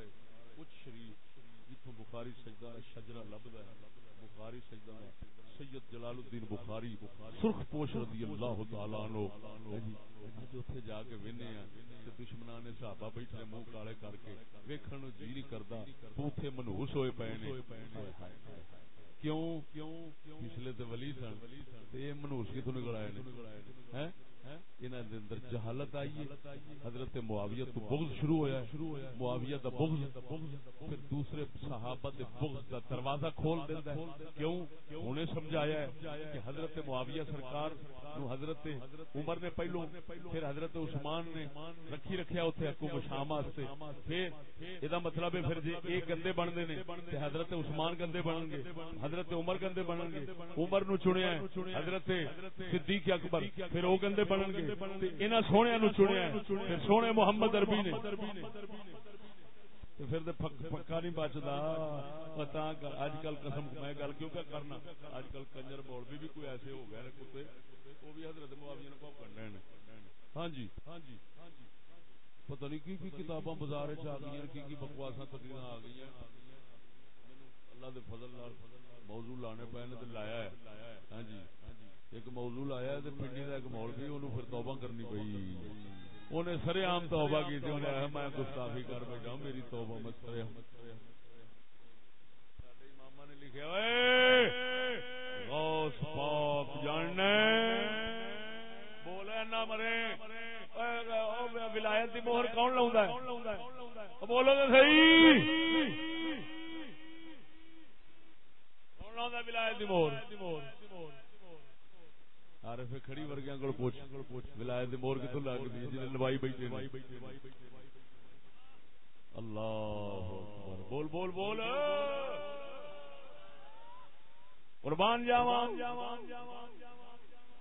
اچ شریف۔ جتوں بخاری سجدہ شجرا لبدا ہے، بخاری سجدہ میں سید جلال الدین بخاری، سرخ پوش رضی اللہ تعالی عنہ۔ اچھا اج اوتھے جا کے وینے ہیں تے دشمنان نے صحابہ بیٹھے منہ کالے کر کے۔ ویکھن نو جی نہیں کردا، بوتھے منہوس ہوئے پئے نے۔ کیوں؟ پچھلے تے ولی سن، تے منہوس کتوں نکل آئے نے؟ ہیں؟ انہاں دے اندر جہالت آئی ہے۔ حضرت معاویہ تو بغض شروع ہویا ہے۔ معاویہ دا بغض، پھر دوسرے صحابہ دے بغض دا دروازہ کھول دیندا ہے۔ کیوں؟ انہیں سمجھایا ہے کہ حضرت معاویہ سرکار نو حضرت عمر نے پہلو، پھر حضرت عثمان نے رکھی رکھیا اوتھے حکومت شام واسطے۔ پھر ادا مطلب ہے پھر جے ایک گندے بننے نے تے حضرت عثمان گندے بنن گے، حضرت عمر گندے بنن گے۔ عمر نو چنیا ہے، حضرت صدیق اکبر، پھر او گندے بنن گے۔ انہاں سونےاں نو چنیا ہے۔ پھر سونے محمد عربی نے۔ پھر تے پکا نہیں بچتا اج کل قسم میں گل کیوں کیا کرنا؟ اج کل کنجر مولوی بھی کوئی ایسے ہو گئے نے کتے۔ وہ بھی حضرت معاویہ نے بھوکن رہے ہاں جی ہاں جی۔ پتہ نہیں کی کی کتاباں بازار چ آ گئی کی کی بکواساں تقریر آ گئی ہیں۔ اللہ دے فضل نال موضوع لانے پے نے تے لایا ہے۔ ہاں جی۔ ایک موضوع لایا تے پنڈی دا ایک مولوی اونوں پھر توبہ کرنی پئی۔ انہیں سرے عام توبہ کی تھی انہیں میں گستاخی کر بیٹھا میری توبہ میں سرے ماما نے لکھا غوث پاک جاننے بولے، نہ مرے۔ ولایت کی موہر کون لاؤں بولو تو صحیح۔ کون لاؤں ولایت کی موہر آر کھڑی ورگیا کو پوچھ۔ ولایت کی موہر کتوں لگتی جی لوائی بیٹھے نے۔ اللہ اکبر۔ بول بول بول۔ قربان جاوا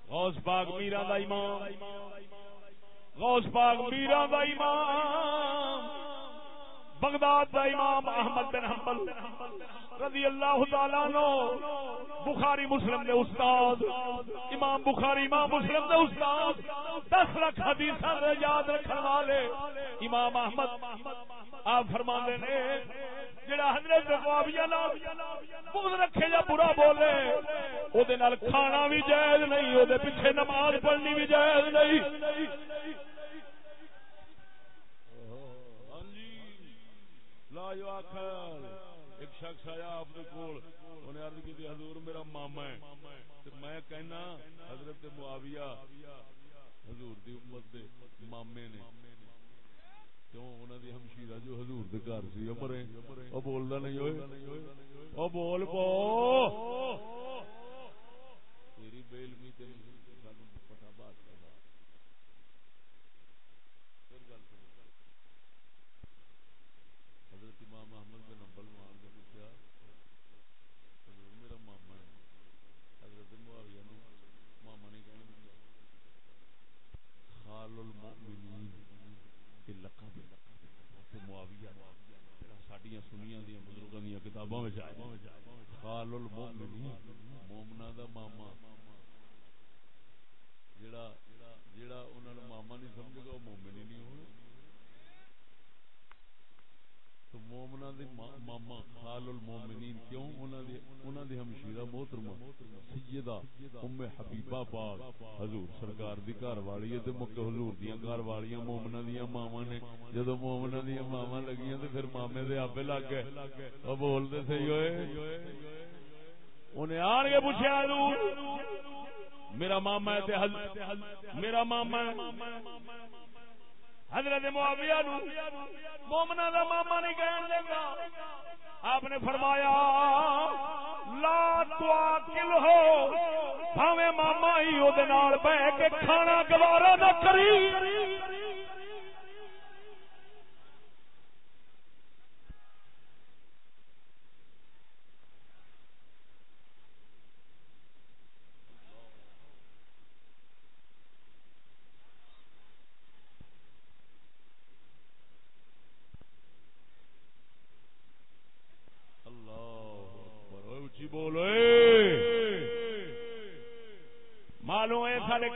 غوث پاک میرا دا امام۔ غوث پاک میرا دا امام۔ بغداد دا امام احمد بن حنبل۔ رضی اللہ تعالی نو بخاری مسلم دے استاد، امام بخاری، امام مسلم دے استاد، دس لاکھ حدیث یاد رکھنے والے امام احمد۔ آپ فرما نے، جڑا حضرت معاویہ نال بغض رکھے یا برا بولے او دے نال کھانا بھی جائز نہیں او دے پیچھے نماز پڑھنی بھی جائز نہیں۔ ہاں جی۔ لا جو شخص آیا آپ کے کول انہیں عرض کی حضور میرا ماما ہے۔ میں کہنا، حضرت معاویہ، حضور دی امت دے مامے نے۔ کیوں؟ انہوں دی ہمشیرہ جو حضور دے گھر سی مرے وہ بولدا نہیں ہوئے۔ وہ بول پو تیری بے علمی تے سانو پتہ بات کرنا پھر گل سن حضرت امام احمد بن حنبل مان نے پوچھا حضور میرا ماما ہے حضرت معاویہ نو ماما نے کہنا خال المؤمنین کے لقب معاویہ ساڈیاں سنیاں دیاں بزرگاں دیاں کتاباں وچ آیا خال المؤمنین مومنا دا ماما جڑا جڑا انہاں نو ماما نہیں سمجھے گا وہ مومن ہی نہیں ہونا تو مومنا دی ماما خال المومنین کیوں انہاں دی انہاں دی ہمشیرہ محترمہ سیدہ ام حبیبہ پاک حضور سرکار دی گھر والی ہے تے مکہ حضور دیاں گھر والیاں مومنا دیاں ماما نے جدوں مومنا دیاں ماما لگیاں تے پھر مامے دے آپے لگ گئے او بول دے صحیح ہوئے انہیں آن کے پوچھا حضور میرا ماما حضرت میرا ماما حضرت معاویہ نو مومنا دا ماما نہیں کہن دے گا آپ نے فرمایا، لا تواکل ہو، بھاویں ماما ہی او دے نال بیٹھ کے کھانا گوارا نہ کری۔ جی بولو معلوم ہے سارے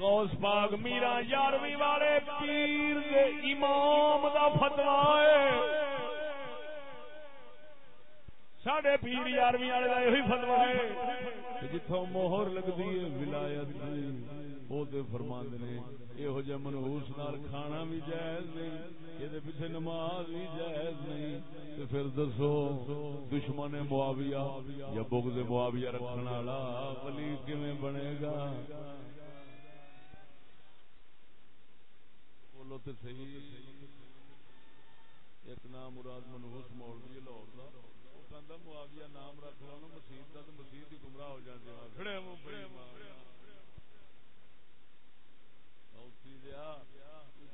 غوث پاک میرا یارویں والے پیر دے امام دا فتوا ہے۔ سڈے پیر یارویں والے کا یہ فتوا ہے۔ جتوں موہر لگتی ہے ولایت وہ فرماند نے یہو جہ منہوس نال کھانا بھی جائز نہیں۔ یہ پیچھے نماز بھی جائز نہیں تو پھر دسو دشمن معاویہ یا بغض معاویہ رکھنے والا ولی کیویں بنے گا بولو تو صحیح ایک نام مراد منہوس مولوی لاہور کا وہ کہتا معاویہ نام رکھ لو مسیح کا تو مسیح ہی گمراہ ہو جاتے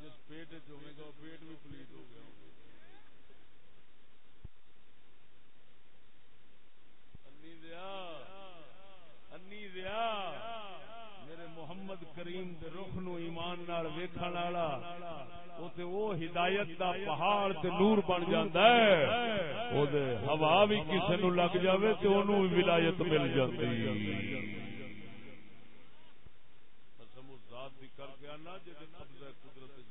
جس پیٹ چوے گا، وہ پیٹ بھی پلیٹ ہو گیا۔ دیا میرے محمد کریم دے رخ نو ایمان نال ویکھن والا او تے او ہدایت دا پہاڑ تے نور بن جاندا ہے۔ او دے ہوا بھی کسے نو لگ جاوے تے اونوں ولایت مل جاندی۔ قسم ذات دی کر کے انا جے قبضہ قدرت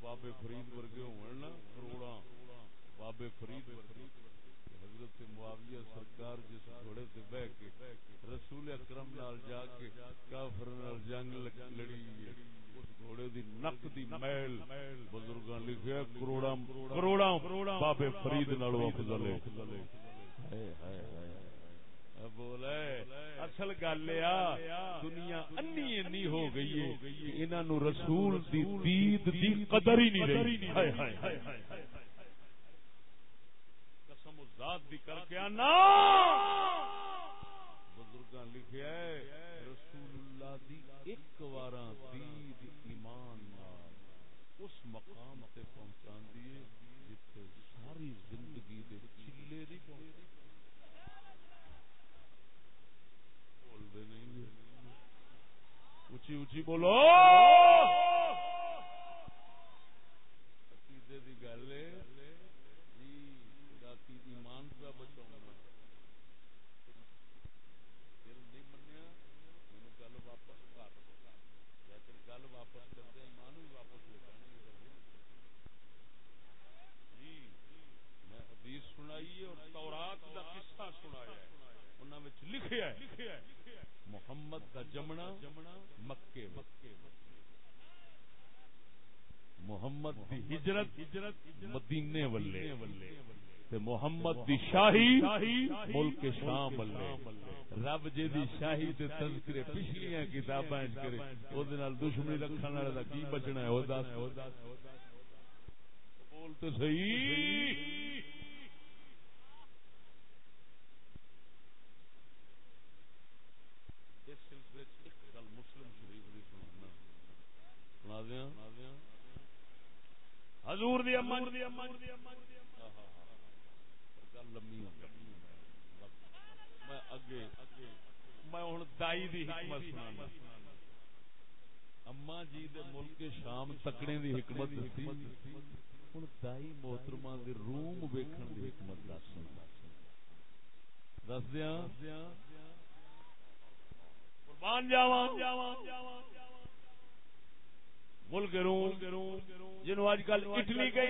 بابے فرید ورگے ہون کروڑا بابے فرید حضرت معاویہ سرکار جس گھوڑے سے بہ کے رسول اکرم نال جا کے کافر نال جنگ لڑی اس گھوڑے دی نک دی میل بزرگاں لکھیا کروڑا کروڑا بابے فرید نال افضل ہے ہائے ہائے ہائے۔ بولے اصل گل دنیا انی انی ہو گئی ہے انہاں نو رسول دی دید دی قدر ہی نہیں رہی۔ ہائے ہائے ہائے قسم ذات دی کر کے انا بزرگاں لکھیا ہے رسول اللہ دی ایک واراں دید ایمان نال اس مقام تے پہنچان دیے جتھے ساری زندگی دے چلے نہیں پہنچے۔ اچھی اچھی بولو۔ عقیدے جی، کی گل جی راتی ایمان پہ بچا دل نہیں منیا مینو گل واپس کر لیکن گل واپس کرتے ایمان بھی واپس لے جانے جی میں حدیث سنائی اور تورات کا قصہ سنایا انہوں لکھیا ہے۔ محمد دا جمنا مکے محمد دی ہجرت مدینے والے۔ تے محمد دی شاہی ملک شام والے۔ رب جی دی شاہی تے تذکرے پچھلیاں کتاباں کرے۔ او دے نال دشمنی رکھن والے دا کی بچنا ہے؟ او دس۔ بول تے صحیح۔ حضور دی اما میں اگے میں دائی دی حکمت سنانا۔ اما جی دے ملک شام تکڑے دی حکمت ہوں دائی محترمہ دے روم ویکھن دی حکمت دس۔ دس دیا قربان جاواں۔ ملک روم جنو اج کل اٹلی کہ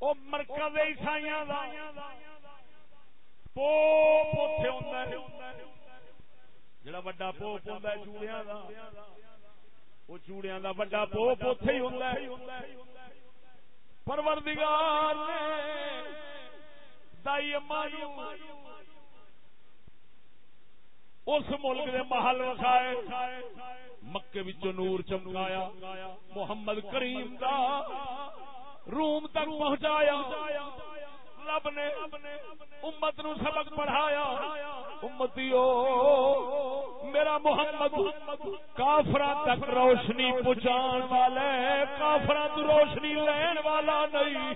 وہ مرکز عیسائی جڑا وڈا پوپ ہوں چوڑیاں دا وہ چوڑیاں دا وڈا پوپ اتے ہی ہوں پروردگار دائی اما اس ملک دے محل وکھائے۔ مکے وچوں نور چمکایا، محمد کریم دا روم تک پہنچایا، رب نے امت نو سبق پڑھایا، امتیو، میرا محمد کافر تک روشنی پہنچان والا کافر تو روشنی لین والا نہیں۔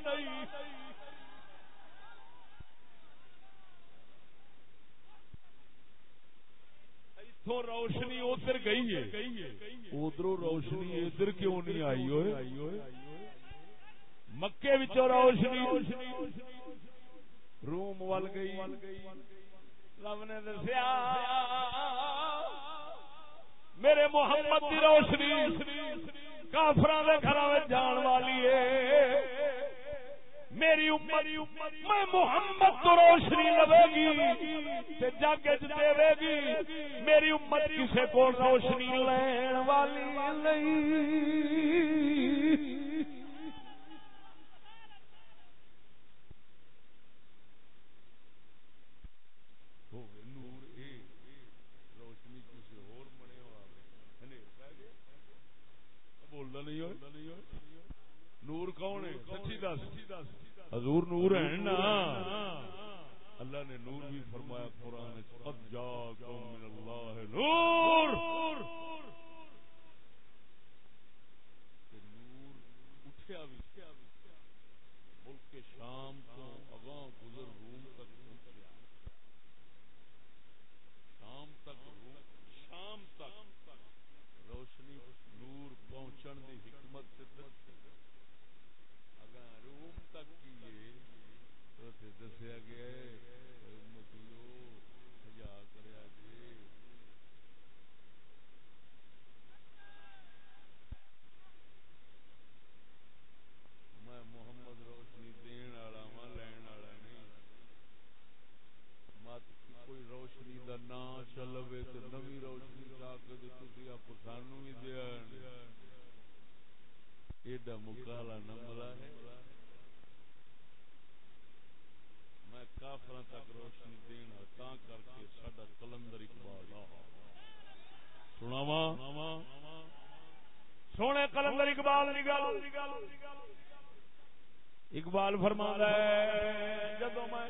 روشنی ادھر گئی ہے۔ ادھر روشنی ادھر کیوں نہیں آئی ہوئے؟ مکے روشنی۔ روم ول گئی۔ رب نے دسیا، میرے محمد کی روشنی کافر گھر جان والی ہے۔ میری امت، میں محمد تو روشنی لگے گی، تے جگ دے گی۔ میری امت کسے کو روشنی لین والی نہیں بولتا نہیں۔ نور کون ہے؟ سچی دس۔ حضور نور ہے نا؟ اللہ نے نور بھی فرمایا قرآن قد جاکم من اللہ نور! نور اٹھیا بھی ملک شام تو اگاں گزر روم تک پہنچیا۔ شام تک روم شام تک روشنی نور پہنچن دی حکمت سے دسیا گیا میں محمد روشنی دین والا وا لین والا نہیں مت کوئی روشنی کا نام چلوے تو نوی روشنی لا کے تھی آپ سانو بھی دیا ایڈا مکالا نملا ہے۔ میں کافر تک روشنی دینا تا کر کے سڈا کلندر اقبال سناوا سونے کلندر اقبال اقبال فرما ہے جدو میں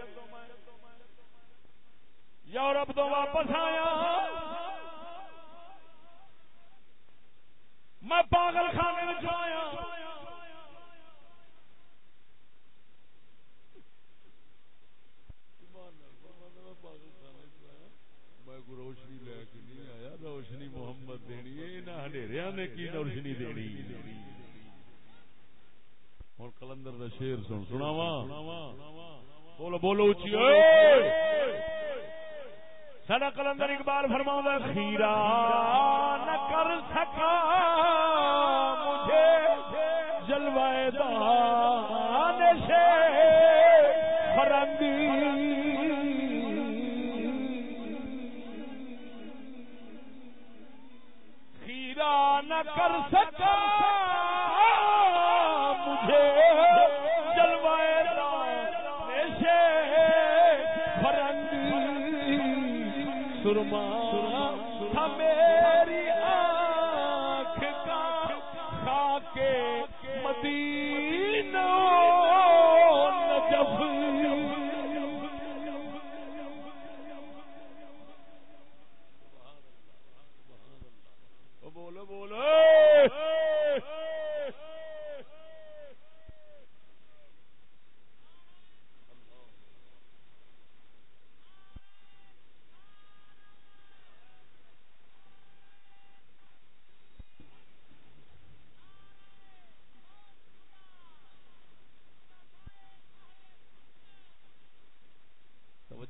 یورپ تو واپس آیا، میں پاگل خانے میں آیا۔ روشنی لے کے نہیں آیا، روشنی محمد دینی ہے نے کی روشنی دینی؟ ہوں کلندر کا شیر سن سناوا بولو بولو اچھی سڈا کلندر اقبال فرما خیرا نہ کر سکا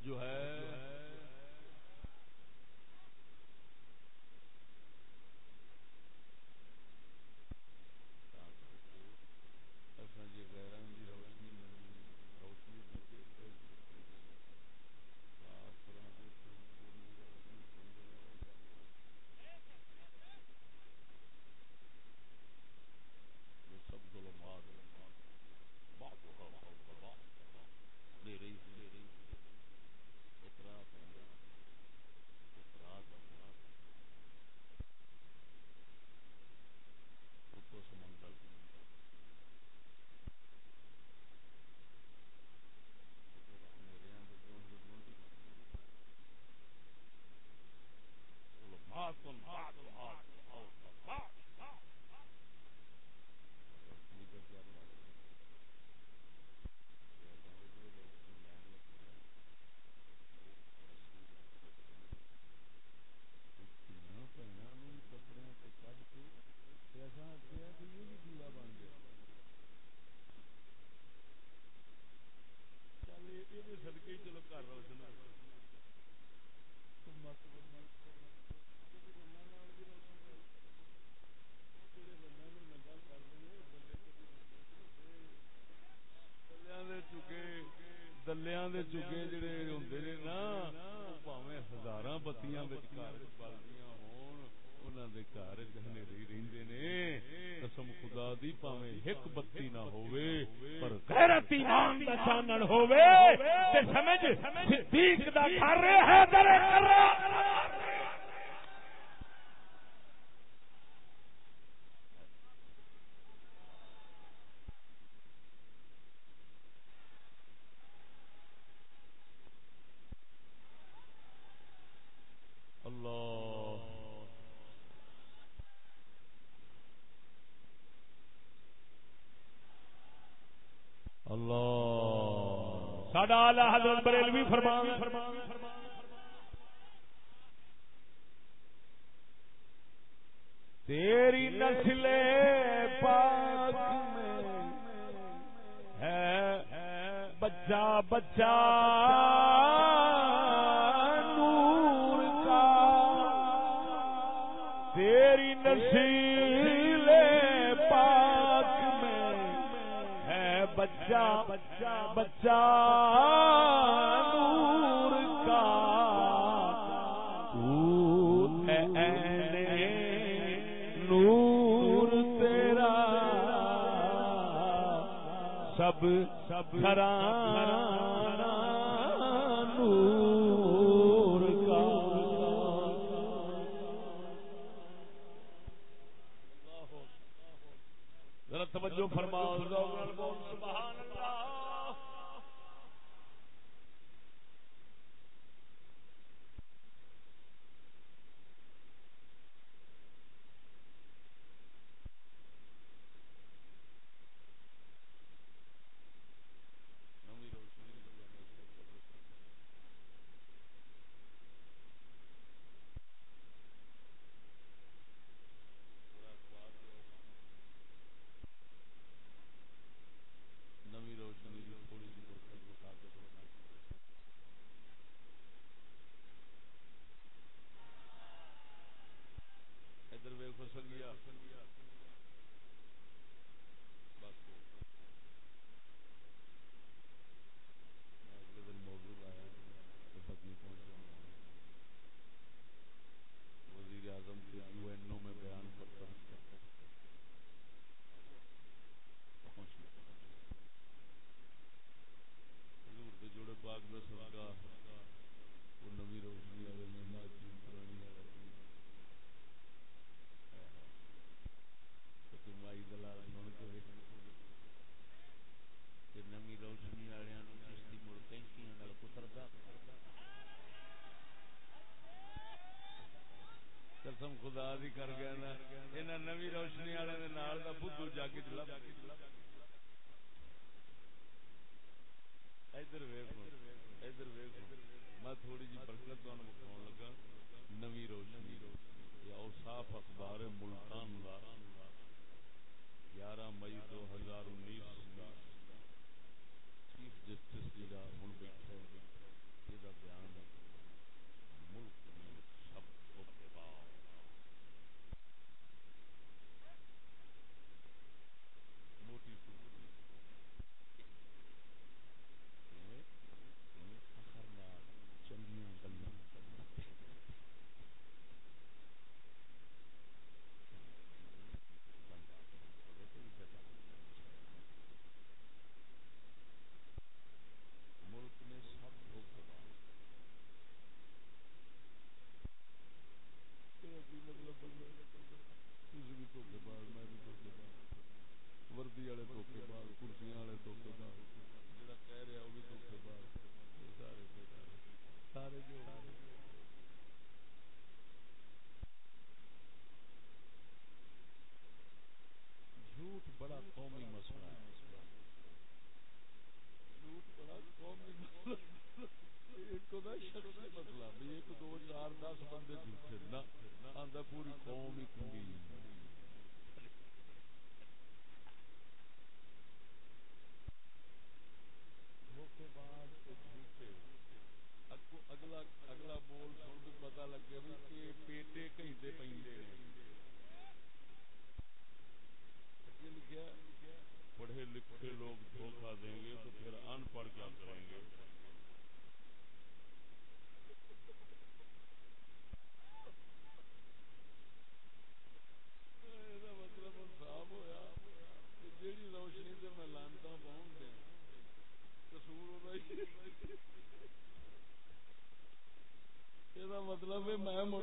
توجہ ہے چکے جڑے ہوں نے نا پاوے ہزار بتیاں بلدیاں ہون دے گھر رہندے نے قسم خدا دی پاوے ایک بتی نہ ہووے پر غیرت ایمان دا چانن ہووے تے سمجھ صدیق دا گھر ہے در کر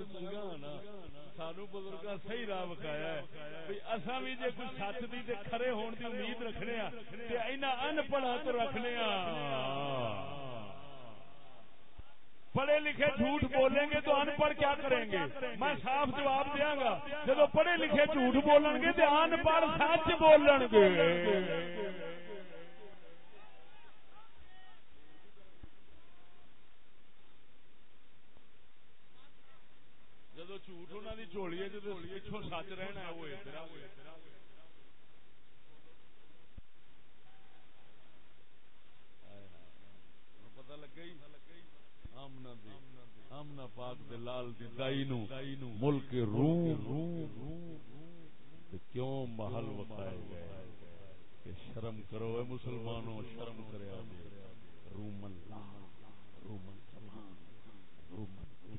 ہے میں مڑ نا، سانو بزرگاں صحیح راہ بکایا ہے۔ بھئی اساں بھی جے کوئی سچ دی تے کھرے ہون دی امید رکھنے ہاں تے انہاں ان پڑھا تو رکھنے ہاں پڑھے لکھے جھوٹ بولیں گے تو ان پڑھ کیا کریں گے؟ میں صاف جواب دیاں گا جب پڑھے لکھے جھوٹ بولیں گے تو ان پڑھ سچ بولن گے جدو جدو پچھو سچ رہنا ہے وہ ادھر آمنا پاک دے لال دی دائی نو ملک روم کیوں محل وقائے گئے کہ شرم کرو اے مسلمانوں شرم کرے آدھے رومن لا رومن زمان رومن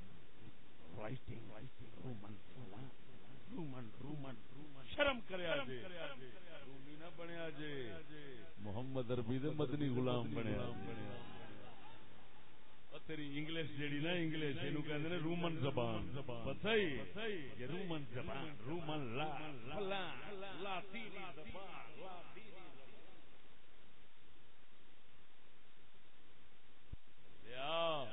رائٹنگ رومن فلان رومن رومن شرم کرے آدھے رومی نہ بنے آجے۔ محمد عربی دے مدنی غلام بنے آجے۔ تیری انگلش جیڑی نا، انگلش، اینو کہندے نے رومن زبان۔ پتہ ہی؟ یہ رومن زبان، رومن لا فلان لاطینی زبان۔ لاطینی یا۔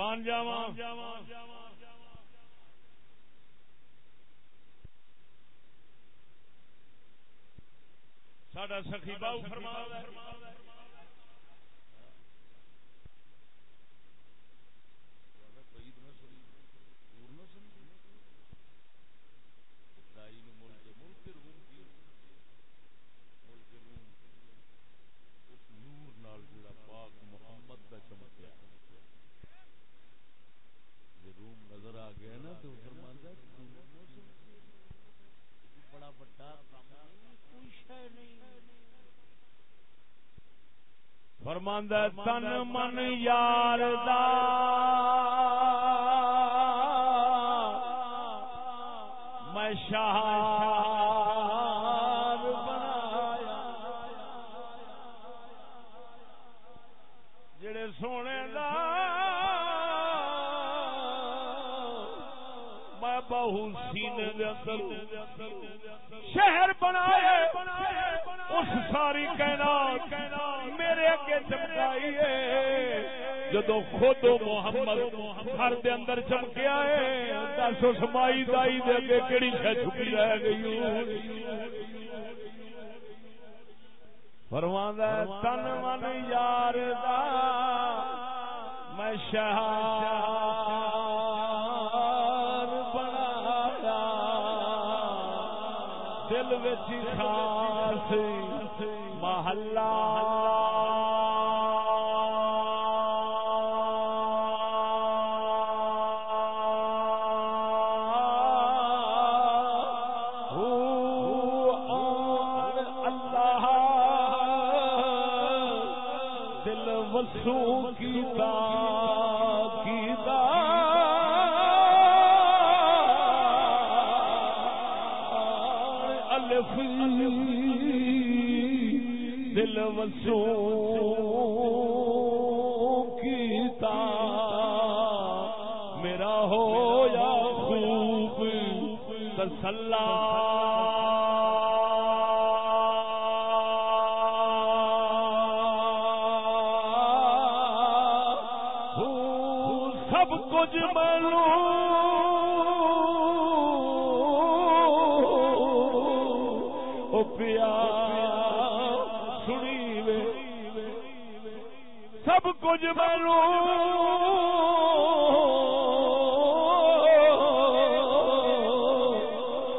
قربان جاواں۔ ساڈا سخی باؤ فرما فرماندہ تن من یار دا ساری کائنات میرے اگے چمکائی ہے۔ جدو خود محمد گھر دے اندر چمکیا ہے دس اس مائی دائی دے اگے کیڑی شے چھپی رہ گئی فرماندا تن من یار دا، میں شہر سب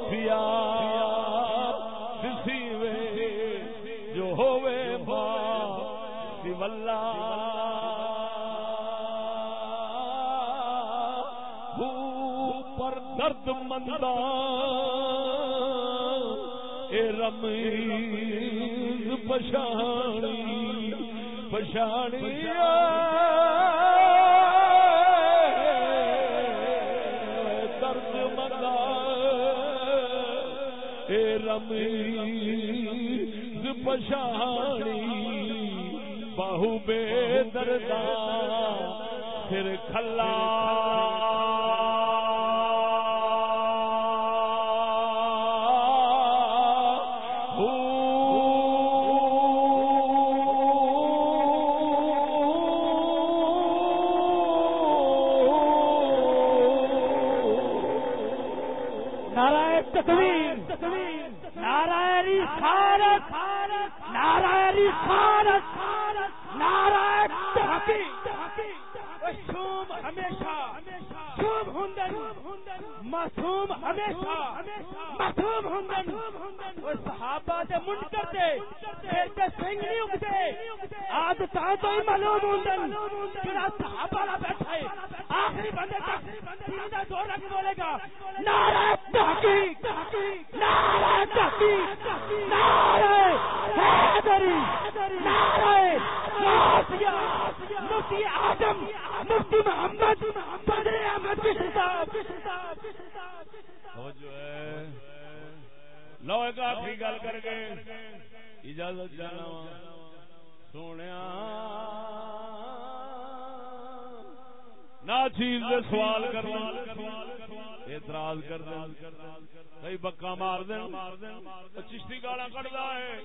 پیا وے جو ہوے ماں سولہ پر درد مندہ۔ اے رمیز پشانی پشانی۔ نارائ تکویر نارائ تحقیق۔ ہمیشہ وہ صحابہ دے منکر دے پھر تے سنگ نہیں اگدے آج تاں تو ہی معلوم صحابہ لا بیٹھا ہے آخری بندے تک لگ بولے گا۔ نعرہ تحقیق۔ کئی مار دیں۔ چشتی گالا کٹتا ہے۔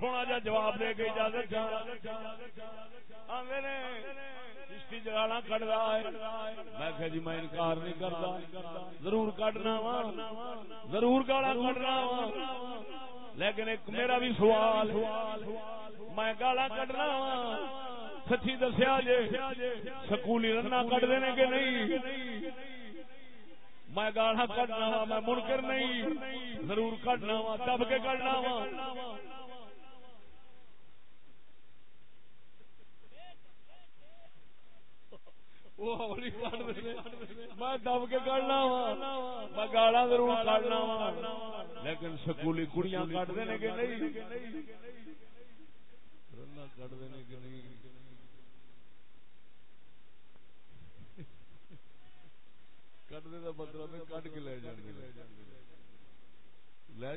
سونا جا جواب دے کے اجازت چشتی جگالا کٹ رہا ہے۔ میں کہ جی میں انکار نہیں کرتا ضرور کٹنا وا۔ ضرور گالا کٹنا وا۔ لیکن ایک میرا بھی سوال، میں گالا کٹنا وا۔ سچی دسیا جے، سکولی رنا کٹ دینے کے نہیں؟ میں گالا کٹنا وا، میں منکر نہیں، ضرور کٹنا وا، دب کے کٹنا وا۔ میں دب کے کھڑنا وا، میں گالا ضرور کھڑنا وا۔ لیکن سکولی کڑیاں کٹ دے کہ نہیں۔ کٹ دے کہ نہیں۔ کٹنے کا مطلب ہے کٹ کے لے جانے لے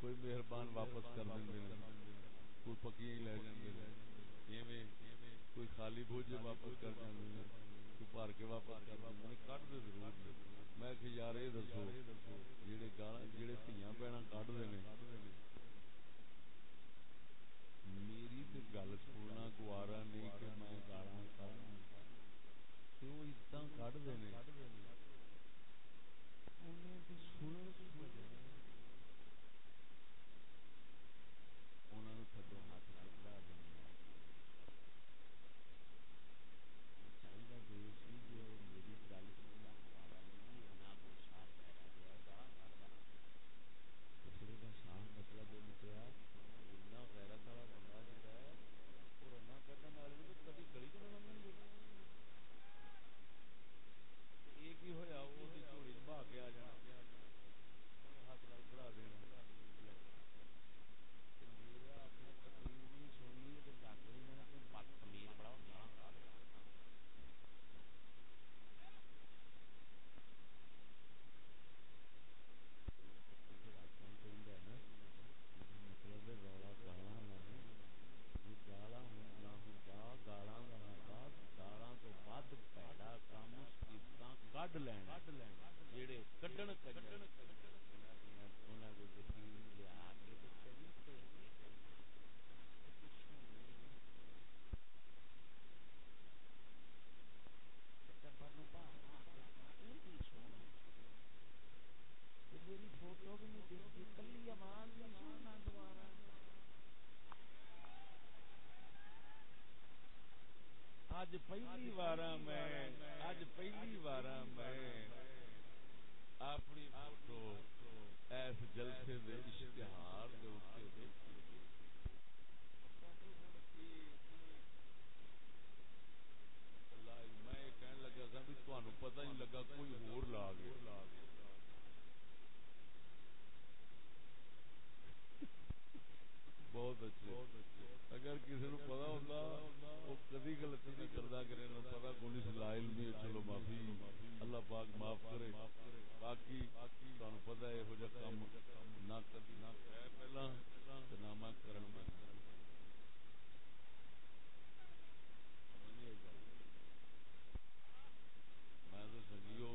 کوئی مہربان واپس کر دیں کوئی پکی لے جانے کوئی خالی بوجھے واپس کر دیں کوئی بھر کے واپس کر کٹ دے ضرور میں کہ یار یہ دسو کٹ دے میری گل سننا گوارا نہیں کہ میں کیوں گالا کٹ دینے دے اج پہلی بار میں اج پہلی بار میں اپنی فوٹو ایس جلسے دے اشتہار دے اوپر میں کہنے لگا سا بھی تمہیں پتہ ہی لگا کوئی ہور لا گیا۔ بہت اچھے۔ اگر کسی کو پتا ہوتا، وہ کدی غلطی نہیں کرتا کرے پتا کون سی لا علمی چلو معافی۔ اللہ پاک معاف کرے۔ باقی تمہیں پتہ ہے یہ کام نہ کدی نہ پہلا نہ میں کرن میں تو سنگیو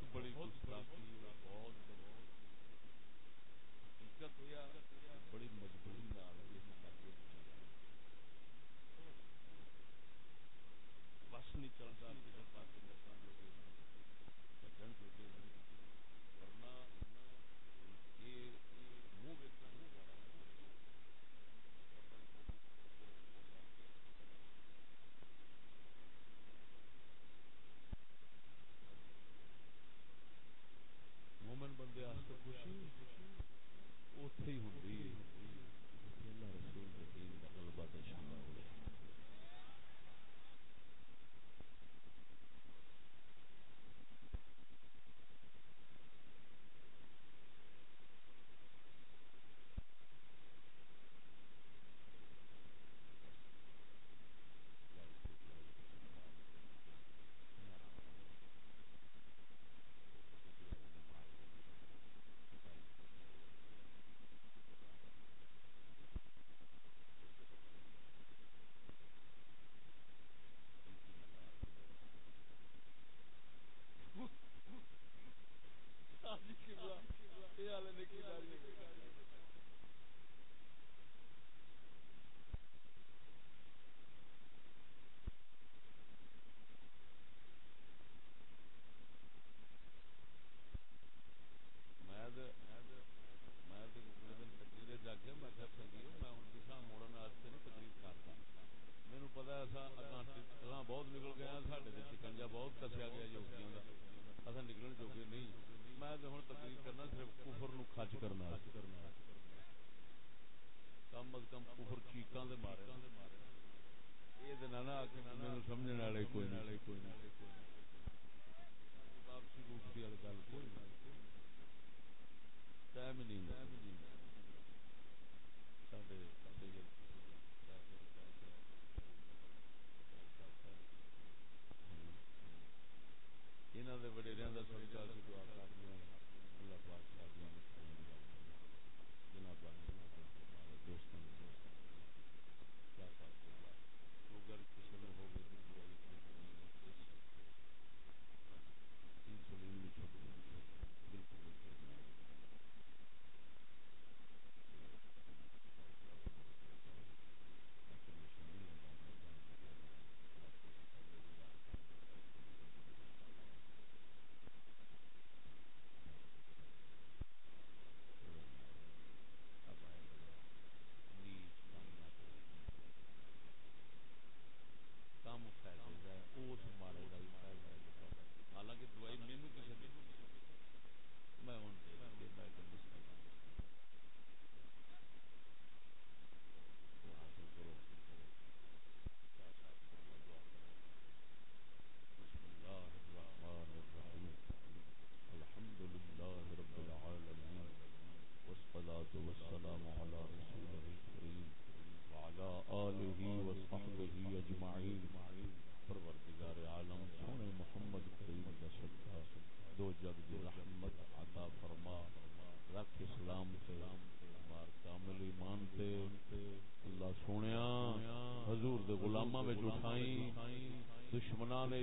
چلتا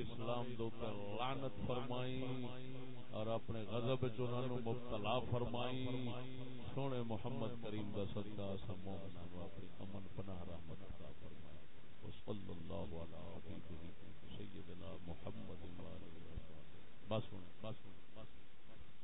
اسلام دو پر لانت فرمائی اور اپنے غضب چنانو مبتلا فرمائی۔ سونے محمد کریم دا صدقہ سمومن واپری امن، پناہ، رحمت عطا فرمائی۔ وصل اللہ علیہ وسلم، سیدنا محمد بس ہونے بس ہونے